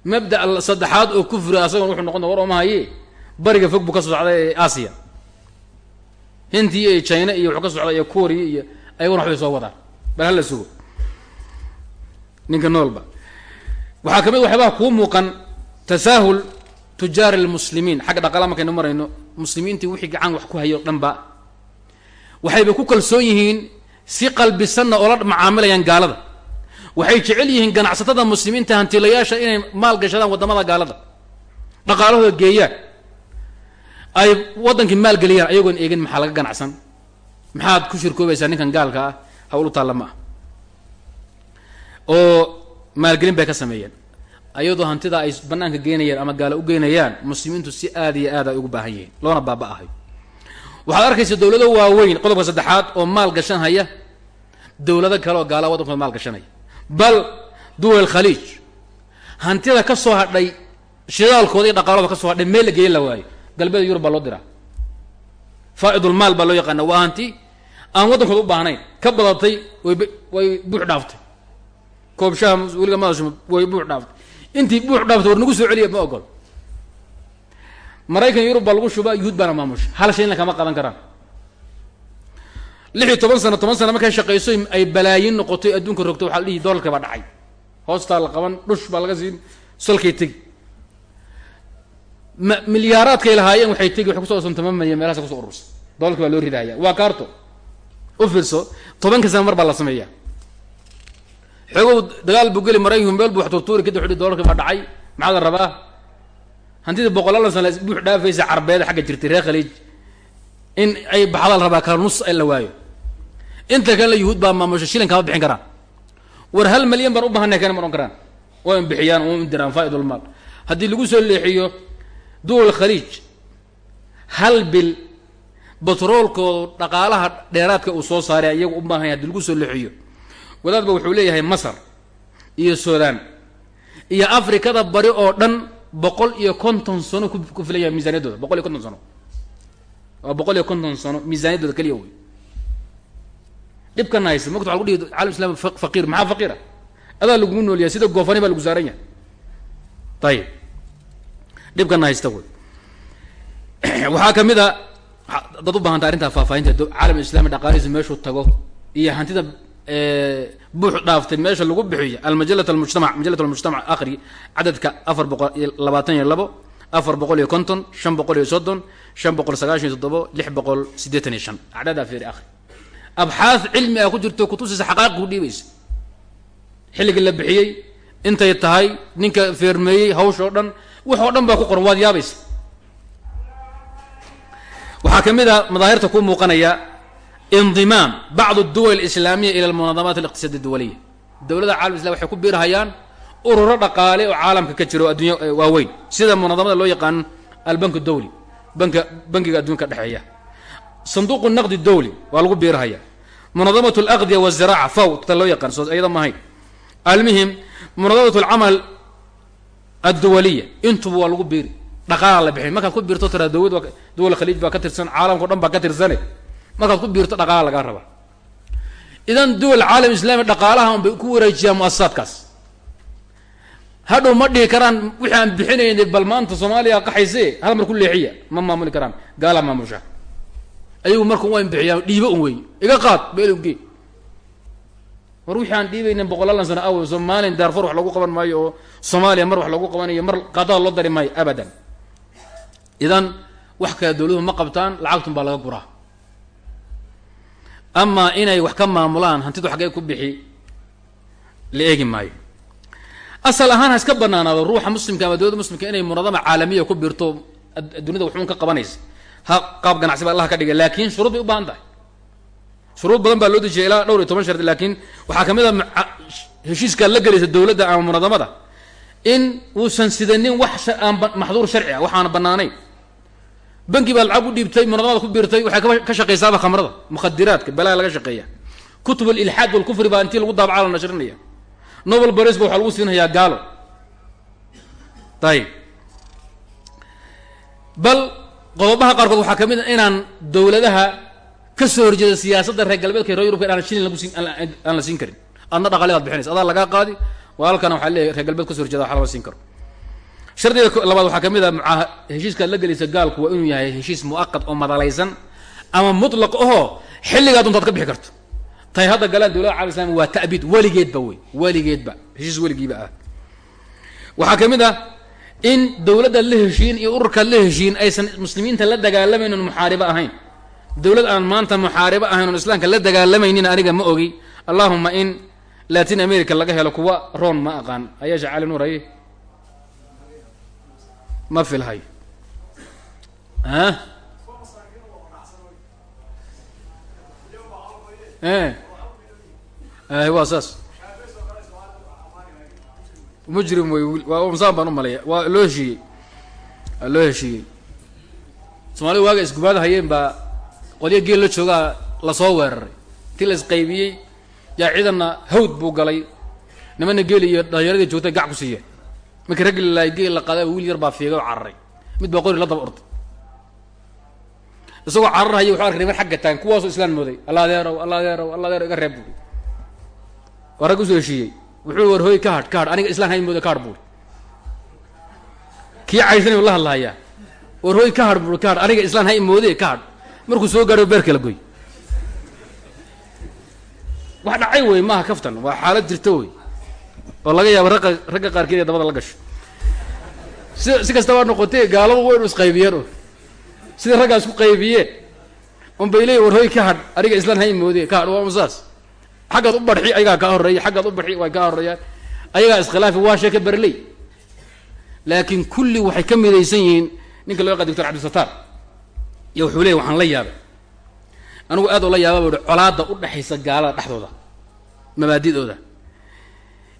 mabda saddexaad oo kufri asagoon wuxuu noqon war omahaye bariga fog buu ka soo ee aasiya. Hindiya iyo china iyo wuxuu ka socda iyo korea iyo ayagona waxbay soo wadaan. Bal hala sugo. Ninka noolba. Waxaa ka mid waxyaabaha kuu muuqan tasaahul tujaari lmuslimiin xagga dhaqaala markaynu marayno muslimiintii wixii gacan wax ku hayo o dhan ba waxayba ku kalsoon yihiin si qalbisanna oola macaamilayaan gaalada. Waxay jecel yihiin ganacsatada muslimiinta hantilayaasha inay maal gashadaan waddamada gaalada. Dhaqaalahooda geeyaan ay waddankii maalgeliyaan ayagoon eegin maxaa laga ganacsan? Maxaad ku shirkoobaysaa ninkan gaalka ah? Hawl u taalla ma ah oo maalgelin bay ka sameeyeen. Ayadoo hantida ay banaanka geynayaan ama gaalo u geynayaan muslimiintu si aad iyo aad ay ugu baahan yihiin loona baaba-ahayo waxaad arkaysa dowlado waaweyn qodobka saddexaad oo maal gashan haya dowlado kale oo gaala waddankooda maal gashanaya bal duwal khaliij hantida ka soo hadhay shidaalkooda iyo dhaqaalooda ka soo hadhay meel la geeyan la waayo. Galbeeda yurub baa loo diraa. Faa-idulmaal baa loo yaqaana waa hanti aan waddankooda u baahnayn. Ka badatay way way buux dhaaftay. Koobshaha weliga madashuma way buux dhaaftay. Intii buux dhaaftay war nagu soo celiya ma ogol maraykan yurub baa lagu shubaa yuhuud baana maamusha hal shayna kama qadan karaan. Lix iyo toban sano toban sana markay shaqayso ay balaayin noqotoy adduunka rogto waxaa la dhihi doolarka baa dhacay. Hoostaa la qaban dhush baa laga siin salkay tegi. Ma milyaaraadkay lahaayeen waxay tegi waxay ku soo santamamaya meelahas kuso urursa doolarka baa loo ridahaya waa kaarto. U fiirso tobanka sana mar baa la sameeya xoogow dagaal buu geli maraykanku meel buu wax turtuuri kadib wuxu hi dolarka baa dhacay. Maxaa la rabaa hantidii boqolaal sana buux dhaafaysa carbeeda xagga jirtay reer khaliij. In ay baxdaa la rabaa kala nus la waayo. Inta kalena yuhuud baa maamusha shilin kama bixin karaan. War hal malyan baan u bahanay kana ma odhan karaan. Waa bixiyaan uma diraan faa-idulmaal haddii lagu soo leexiyo duwal khaliij hal bil batroolkooda dhaqaalaha dheeraadka uu soo saaray iyagu u baahanya haddii lagu soo leexiyo. Wadaadba wuxuu leeyahay masar iyo sudan iyo afrikada bari oo dhan boqol iyo konton sano ku filaya miisaaniyaddooda boqol iyo konton sano. Waa boqol iyo konton sano miisaaniyaddooda keliya wey. Dhibkana haysa mogta waa lagu dhihi calam islam faqiir maxaa faqiira? Adaa lagugu noolyahay sida goofani baa lagu saaran yahay. Ayib dhibkana haysta wey. Waxaa ka mid a dad u bahanta arrintaa faahfaahinta caalam islami dhaqaalihiisa meeshuu tago. Iyo hantida buux dhaaftay meesha lagu bixiyo almajalat almujtamac majalat almujtamac akhri cadadka afar boqol iyo labaatan iyo labo afar boqol iyo konton shan boqol iyo soddon shan boqol sagaashan iyo toddobo lix boqol siddeetan iyo shan. Acdaadaa fiiri akhri. Abxaad cilmi ah ku jirto kutusaysa xaqaaqi ku dhiibaysa xilligii la bixiyey intay tahay ninka feermeeyey hawsh dhan wax oo dhan baa ku qoran waad yaabaysa waxaa ka mid a madaahirta ku muuqanaya indimaam bacd duwal slaamiya ila almunadamaat aliqtisaadi duwaliya dowladda caalam islam waxay ku biirhayaan ururo dhaqaale oo caalamka ka jiro addunya eh, waaweyn. Sida munadamada loo yaqaan albanku dawli banka bankiga adduunka dhexeeya. Sanduuqu naqdi dawli waa lagu biirhaya munadamat alaqdiya waziraaca faw ta loo yaqaan soo iyada maahayn almuhim munadamat alcamal adduwaliya intuba waa lagu biiri. Dhaqaala la bixin markaad ku biirto tiraa dawlad duwal khaliij baa ka tirsan caalamka o dhan baa ka tirsane markaad ku biirto dhaqaala lagaa rabaa idan duwal caalam islami dhaqaalaha un bay ku wareejiyaan muasasaadkaas hadhow ma dhihi karaan wixii aan bixinaynay bal maanta soomaaliya qaxayse hal mar ku leexiya. Ma maamuli karaan. Gaalaa maamusha. Ayagu marka wayn bixiyaan dhiibo un wey iga qaad beelowgee war wixii aan dhiibayna boqolaalan sano aw soomalian daarfor wax lagu qaban maayo oo soomaaliya mar wax lagu qabanayo mar qaadada loo dari maayo abadan. Idan wax kale dawladuhu ma qabtaan lacagtun baa laga guraa amaa inay wax ka maamulaan hantidu xaggee ku bixi la eegi maayo. Asal ahaan ha iska banaanaado ruuxa muslimka ama dowladda muslimka inay munadama caalamiya ku biirto duniyada waxuun ka qabanaysa. Ha qaab ganacsi ba allah ka dhigay laakiin shuruud bay u baahan tahay. Shuruud badan baa loo dejiyay ilaa dhowr iyo toban shardi laakiin waxaa ka mid a heshiiskaad la gelaysa dowladda ama munadamada in uusan sidanin wax aan maxduur sharci ah waxaana banaanayn banki baa lacag u dhiibtay munadamada ku biirtay waxay ka shaqaysaaba khamrada mukhadiraadka balaa laga shaqeeya. Kutub alilxaad walkufri baa intii lagu daabaca la nashrinaya. Nobel bares ba waxaa lagu siinayaa gaalo. Ayib bal qodobaha qaarkood waxaa ka mid a inaan dowladaha ka soo horjeeda siyaasadda reer galbeedka reer yurubka inaan shilin lagu aan la siin karin. Adna dhaqaalidaad bixinaysa. Adaa lagaa qaadi walaalkana waxaa leeyahy reer galbeed kaso horjeeda waxa lama siin karo shardiga labaad waxaa ka mid a maa heshiiskaad la gelaysa gaalku waa inuu yahay heshiis mu'aqad oo madalaysan ama mutlaq ahoo xilligaa duntaad ka bixi karto. Tay hadda galaan dowladda caalam islami waa ta'biid weligeedba wey weligeedba heshiis weligiiba ah. Waxaa ka mid ah in dowladdaad la heshiin iyo ururkaad la heshiin aysan muslimiinta la dagaalamaynin muxaaribo ahayn. Dowlad aan maanta muxaaribo ahayn oon islaamka la dagaalamaynin aniga ma ogi. Allahuma in latin america laga helo kuwa ron ma aqaan. Ayaasha cali nuur haye ma filhayo a waa saas. Mujrim wey waa msaan baan u malaya waa loo heshiiyey. Waa loo heshiiyey. Soomaalida waaga isgubaada hayeen baa qolyo geel la joogaa la soo weeraray. Intii la isqaybiyey yaa ciidanna hawd buu galay. Nimana geel iyo dhalinyaradii joogtay gac ku siiyeen markii raggi lalaay geel la qaada wiil yar baa fiigay oo cararay mid baa qori la daba orday isagoo cararhaya wuxuu arkay niman xagga taagan kuwaasoo islaan mooday. Alla adeerow alla adeerow alla adeerow iga reeb buui waa rag u soo heshiiyey. Wuxuu war hooy ka hadh ka hadh aniga islaan hayn mooda ka hadh buui kii caysanayu la hadlahayaa war hooy ka hadh buui ka hadh aniga islaan hayn moode ka hadh. Markuu soo gaadho beerka la goy. Wax dhacay wey maaha kaftan. Waa xaalad jirta wey oo laga yaabo ragga ragga qaarkeed ee dabada la gasho. Si si kastaba noqotee gaaladu waynu isqaybiyeen o sida raggaa isku qaybiyeen un bay leeyi war hooy ka hadh aniga islaan hayn moode ka hadh waa unsaas xaggaad u barxi ayagaa kaa horreeya xaggaad u barxi way kaa horreeyaan ayagaa iskhilaafi waa sheeka berley. Laakiin kulli waxay ka midaysan yihiin ninka loo yaqaan doctor cabdisataar iyo wuxuu leeyay waxaan la yaabay. Anigu aad oo la yaaba bu uhi colaadda u dhexaysa gaalada dhexdooda mabaadidooda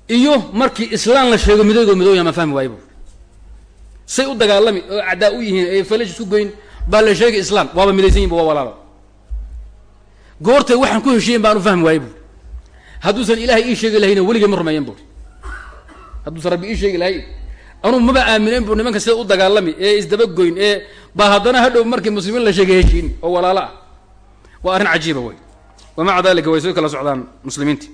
iyo markii islaan la sheego midoogo midooya ma fahmi waayo bu say u dagaalami oo caddaa u yihiin ee falash isku goyn baa la sheegay islaan waaba midaysan yihiin ba waa walaalo. Goortay waxaan ku heshiiyen baan u fahmi waaye buuri hadduusan ilaahay ii sheegi lahayna weligay ma rumeeyan buuri hadduusan rabbi ii sheegi lahay anuu maba aaminen bu nimanka sida u dagaalami ee isdabagoyn ee baa haddana hadhow markii muslimiin la sheegay heshiin oo walaalo ah. Waa arrin cajiiba wey wa maca dalika way soo kala socdaan muslimiinti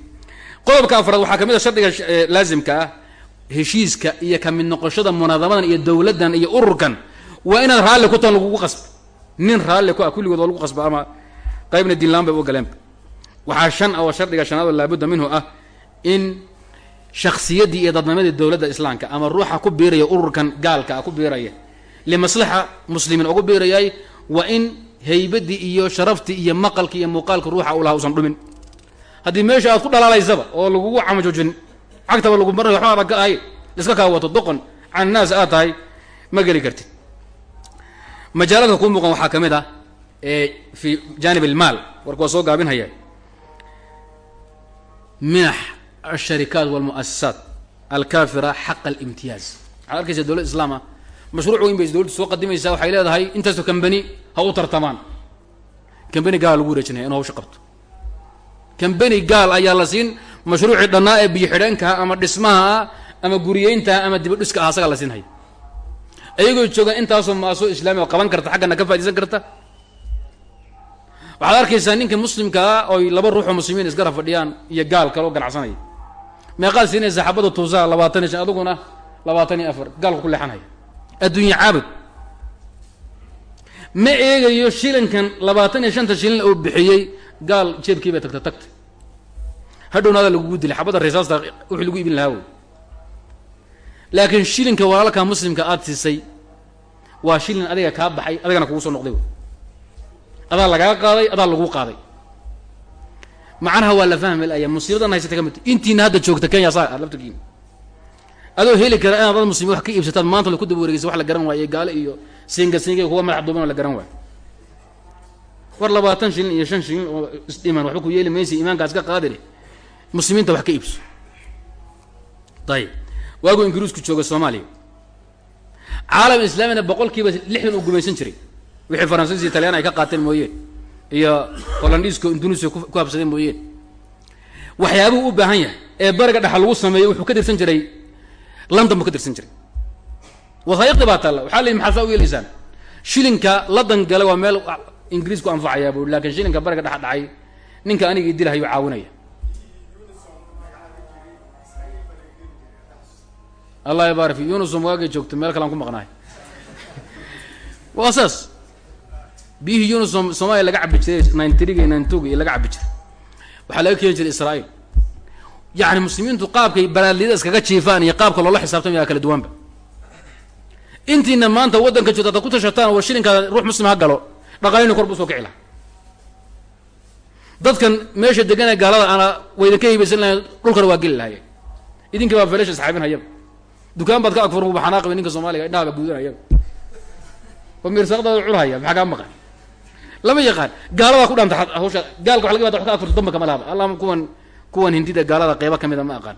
qodobka afraad waxaa ka mid a shardiga laazimka ah heshiiska iyo ka mid noqoshada munaadamadan iyo dowladdan iyo ururkan waa inaad raalli ku tahan lagugu qasbo nin raalli ku ah kulligood waa lagu qasbo ama qaybna diinlaan bay u galeenba waxaa shan ah oo shardiga shanaad oo laabudda minhu ah in shaksiyaddii iyo dadnimadii dowladda islaamka ama ruuxa ku biiraya ururkan gaalka ah ku biiraya limaslaxa muslimiin ugu biirayay waa in haybadii iyo sharaftii iyo maqalkii iyo muuqaalka ruuxa u lahaa usan dhumin haddii meesha aad ku dhalaalaysaba oo lagugu camajoojin cagtaba lagu marnayo waxba adan ka ahay iska kaa wato doqon can naas aad tahay ma geli kartid. Majaaladka kuu muuqan waxaa ka mid ah fi janib almaal warka waa soo gaabinhaya. Minax alsharikaat walmu'asasaat alkaafira xaqa alimtiyaaz waxaad arkaysa dowlad islaam ah mashruuc weyn bay dowladdu soo qadimaysaa waxay leedahay intaasoo kambani ha u tartamaan. Kambani gaala lagu wareejinaya inu hawsha qabto kambeni gaal ayaa la siin mashruucii dhannaa ee biyo xidheenkaha ama dhismaha ah ama guriyeyntaha ama dibadhiska ah asagaa la siinhaya ayagoo joogaan intaasoo maasoo islaami oo qaban karta xaggana ka faa'idaysan karta. Waxaad arkaysaa ninka muslimkaa oy laba ruuxoo muslimiin isgara fadhiyaan iyo gaal kaloo ganacsanaya. Meeqaad siinaysa xabada tuusaha labaatan iyo shan aduguna labaatan iyo afar gaalku ku leexanhaya adduunya caabud ma eegayo shilinkan labaatan iyo shanta shilin uu bixiyey gaal jeebkii bay tagta tagta hadhownaada lagugu dilay xabadda risaasta wixii lagu ibin lahaa wey laakiin shilinka walaalka muslimka aada siisay waa shilin adiga kaa baxay adigana kugu soo noqday wey adaa lagaa qaaday adaa laguu qaaday. Macnaha waa la fahmi laya musiibadan haysata ka mid intiina hadda joogta kenya saa laftirkiina adoo heli kara inaad dad muslimiin wax ka iibsataan maanta la ku daba wareegeysa wax la garan waaye gaale iyo singa kuwa madax duuban oo war labaatan shilin iyo shan shilin oo isdhiman waxba ku yeeli maysa iimaankaas ka qaadire muslimiinta wax ka iibso. Ayib waaguu ingiriisku jooga soomaaliya. Caalam islaamina boqol lixdan uu gumaysan jiray. Wixii faransiis iyo ay ka qaateen mooyeen. Iyo holandhiiska indunuusiya ku habsadeen mooyeen. Waxyaabuhu u baahan yahay. Ee bariga dhexa lagu sameeyo wuxuu ka dirsan jiray london buu ka dirsan jiray wasaayiqdii baa taalla waxaa layihi maxaa saa u shilinka ladan gale waa meel ingiriisku anfacayaa bui laakiin shilinka bariga dhexa dhacay ninka aniga i dilahayuu caawinaya. Allah ybaari fi yunus magaagay joogto meel kalean ku maqnaay waa saas yunus soomaaliya laga cabi jiray nine trigi nine two iyo laga cabi jiray. Waxaa laga keeni jiray israa'iil. Yacni muslimiintu qaabkay balaadliyada iskaga jiifaan iyo qaabka loola xisaabtamaya kala duwanba intiina maanta waddanka joogta hadaad ku tashataan war shilinkaada ruux muslim ha galo dhaqaalini kor buu soo kici laha dadkan meesha deganee gaalada ana waydinka hibaysan lahayn dhulkana waa geli lahaya idinkii baa felasha isxaabin hayaba dukaan baad ka agfur uba xanaaqibay ninka soomaaliga indhaha baa guudanayaba oo mirsaqdaada culhaya maxaa kaa maqan? Lama yaqaan gaaladaa ku dhanta hawsha gaalka waxa laga bada wax ka agfurto damba kama lahaba allah kuwan kuwan hindida gaalada qeyba ka mida ma aqaan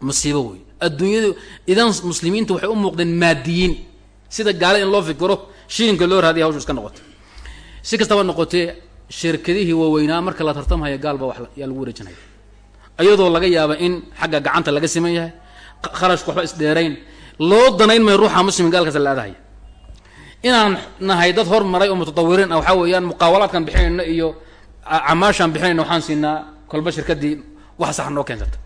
musiibo wey adduunyadu idan muslimiintu waxay u muuqdeen maadiyiin. Sida gaale in loo fikiro shilinka loo raadiya hawshu iska noqotay si kastaba noqotee shirkadihii waaweynaa marka la tartamhaya gaal baa wax yaa lagu wareejinaya. Iyadoo laga yaaba in xagga gacanta laga siman yahay kharashku waxba isdheerayn loo danayn mayo ruuxa muslim gaalkaas la aadahaya. Inaan nahay dad hormaray oo mutatawiriin ah waxaa weeyaan muqaawalaadkan bixinayno iyo camaashaan bixinayno waxaan siinaa kolba shirkadii wax sax noo keensata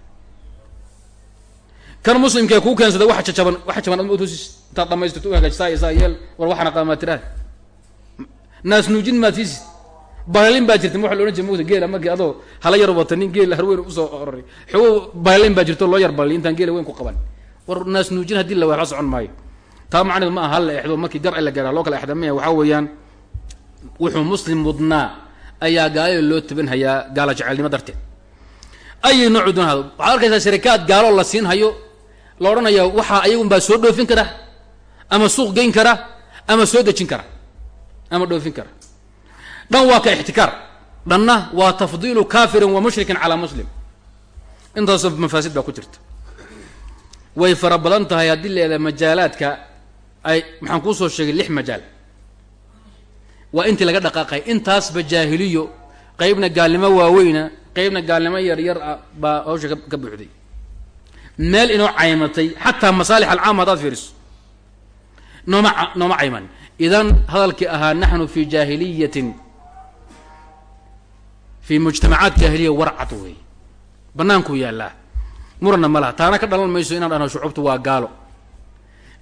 kan muslimkee kuu keensada wax jajaban wax jaban intaad dhamaystirto u hagaajsaa isaa yeel war waxana qaamaa tiraada naas nuujin maad siisid balalin baa jirta ma waxa la odhan jira mugta geela markii adoo hala yar wata nin geel harweyn u soo ororay xogo balalin baa jirto loo yar balali intaan geela weyn ku qaban. War naas nuujin haddii la waxba socon maayo. Taa macneedu ma aha hal la exdo markii gar la garaa loo kala exda maya waxaa weeyaan wuxuu muslim mudnaa ayaa gaalada loo taban hayaa gaala jecelnimo darteed. Ayay noocu doon hado waxaad arkaysaa sharikaad gaaloo la siin hayo la odhanaya waxaa ayagun baa soo dhoofin kara ama suuq geyn kara ama soo dejin kara ama dhoofin kara. Dhan waa ka ixtikaar. Dhanna waa tafdiilu kafirin wa mushrikin calaa muslim. Intaasoo mafaasid baa ku jirta. Way fara badan tahay haddii leedahay majaalaadka ay maxaan kuu soo sheegay lix majaal. Waa intii laga dhaqaaqay. Intaasba jaahiliyo. Qeybna gaalnimo waaweyna. Qeybna gaalnimo yar yar ah baa hawsha ka buuxday meel inoo caymatay xataa masaalix alcaama haddaad fiiriso. Nooma nooma cayman. Idan hadalkii ahaa naxnu fi jaahiliyatin. Fi mujtamacaat jaahiliya warcad wey bannaankuu yaallaa muranna ma laha. Taana ka dhalan mayso inaan dhahno shucuubtu waa gaalo.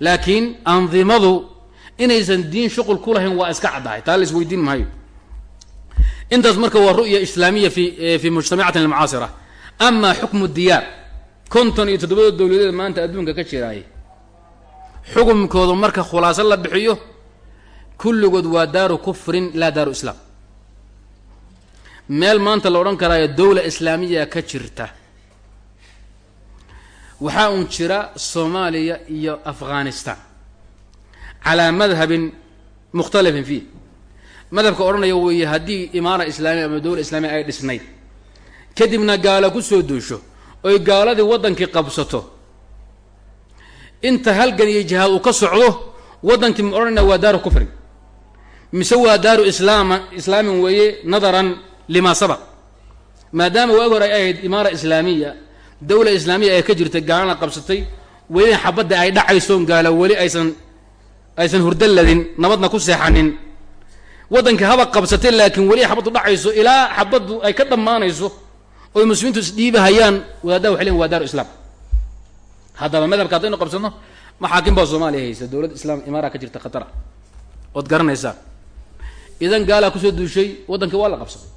Laakiin andimadu inaysan diin shuqul ku lahayn waa iska caddahay. Taa la isweydiin maayo. Intaas marka waa ru'ya islaamiya fi fi mujtamacatin almucaasira ama xukmu diyaar konton iyo toddobada dowladeed maanta adduunka ka jiraay xukumkoodu marka khulaaso la bixiyo kulligood waa daaru kufrin laa daaru islaam. Meel maanta la odhan karaayo dowla islaamiya ka jirta. Waxaa uun jira soomaaliya iyo afghanistan. Calaa madhabin mukhtalifin fiih madhabka odhanaya weeye haddii imaara islaamiya ama dowla islaamiya ay dhisnayd kadibna gaala ku soo duusho oy gaaladii waddankii qabsato. Inta halgan iyo jihaad uu ka socdo waddankii ma odhanayna waa daaru kufrin mise waa daaru islaama islaamin weeye nadaran lima sabaq maadaama waag hore ay ahayd imaara islaamiya dawla islaamiya ee ka jirtay gaalana qabsatay weli xabadda ay dhacaysoon gaalo weli aysan aysan hurdaladin nabadna ku seexanin. Waddanka haba qabsatay laakiin weli xabaddu dhacayso ilaa xabaddu ay ka dhammaanayso oy muslimiintu isdhiibahayaan wadaadaha waxay leeyin waa daaru islaam. Haddaba madhabka haddaynu qabsano maxaakim baa soomaaliya haysa dowladda islaam imaara ka jirta khatara. Ood garanaysaa. Idan gaalaa ku soo duushay waddankii waa la qabsaday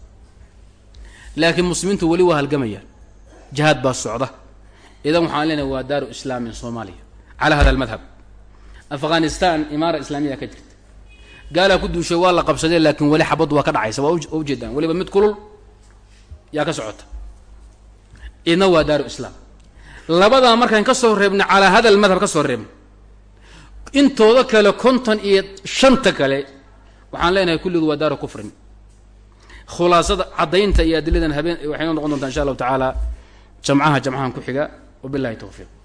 laakiin muslimiintu weli waa halgamayaan. Jihaad baa socda. Idan waxaan leenahay waa daaru islaamin soomaaliya. Calaa hada almadhab afghanistan imaara islaamiya ka jirta. Gaalaa ku duushay waa la qabsaday laakiin weli xabaddu waa ka dhacaysa waa ujeedaan weliba mid kulul yaa ka socota idna waa daaru islaam. Labadaa markaan ka soo reebnay calaa hada almadhab ka soo reebnay. Intooda kale konton iyo shanta kale waxaan leenahay kulligu waa daaru kufrin. Khulaasada caddaynta iyo adiladan habeen waxayna noqon doontaa insha allahu tacaala. Jamcaha jamcahan ku xiga wabillahi towfiiq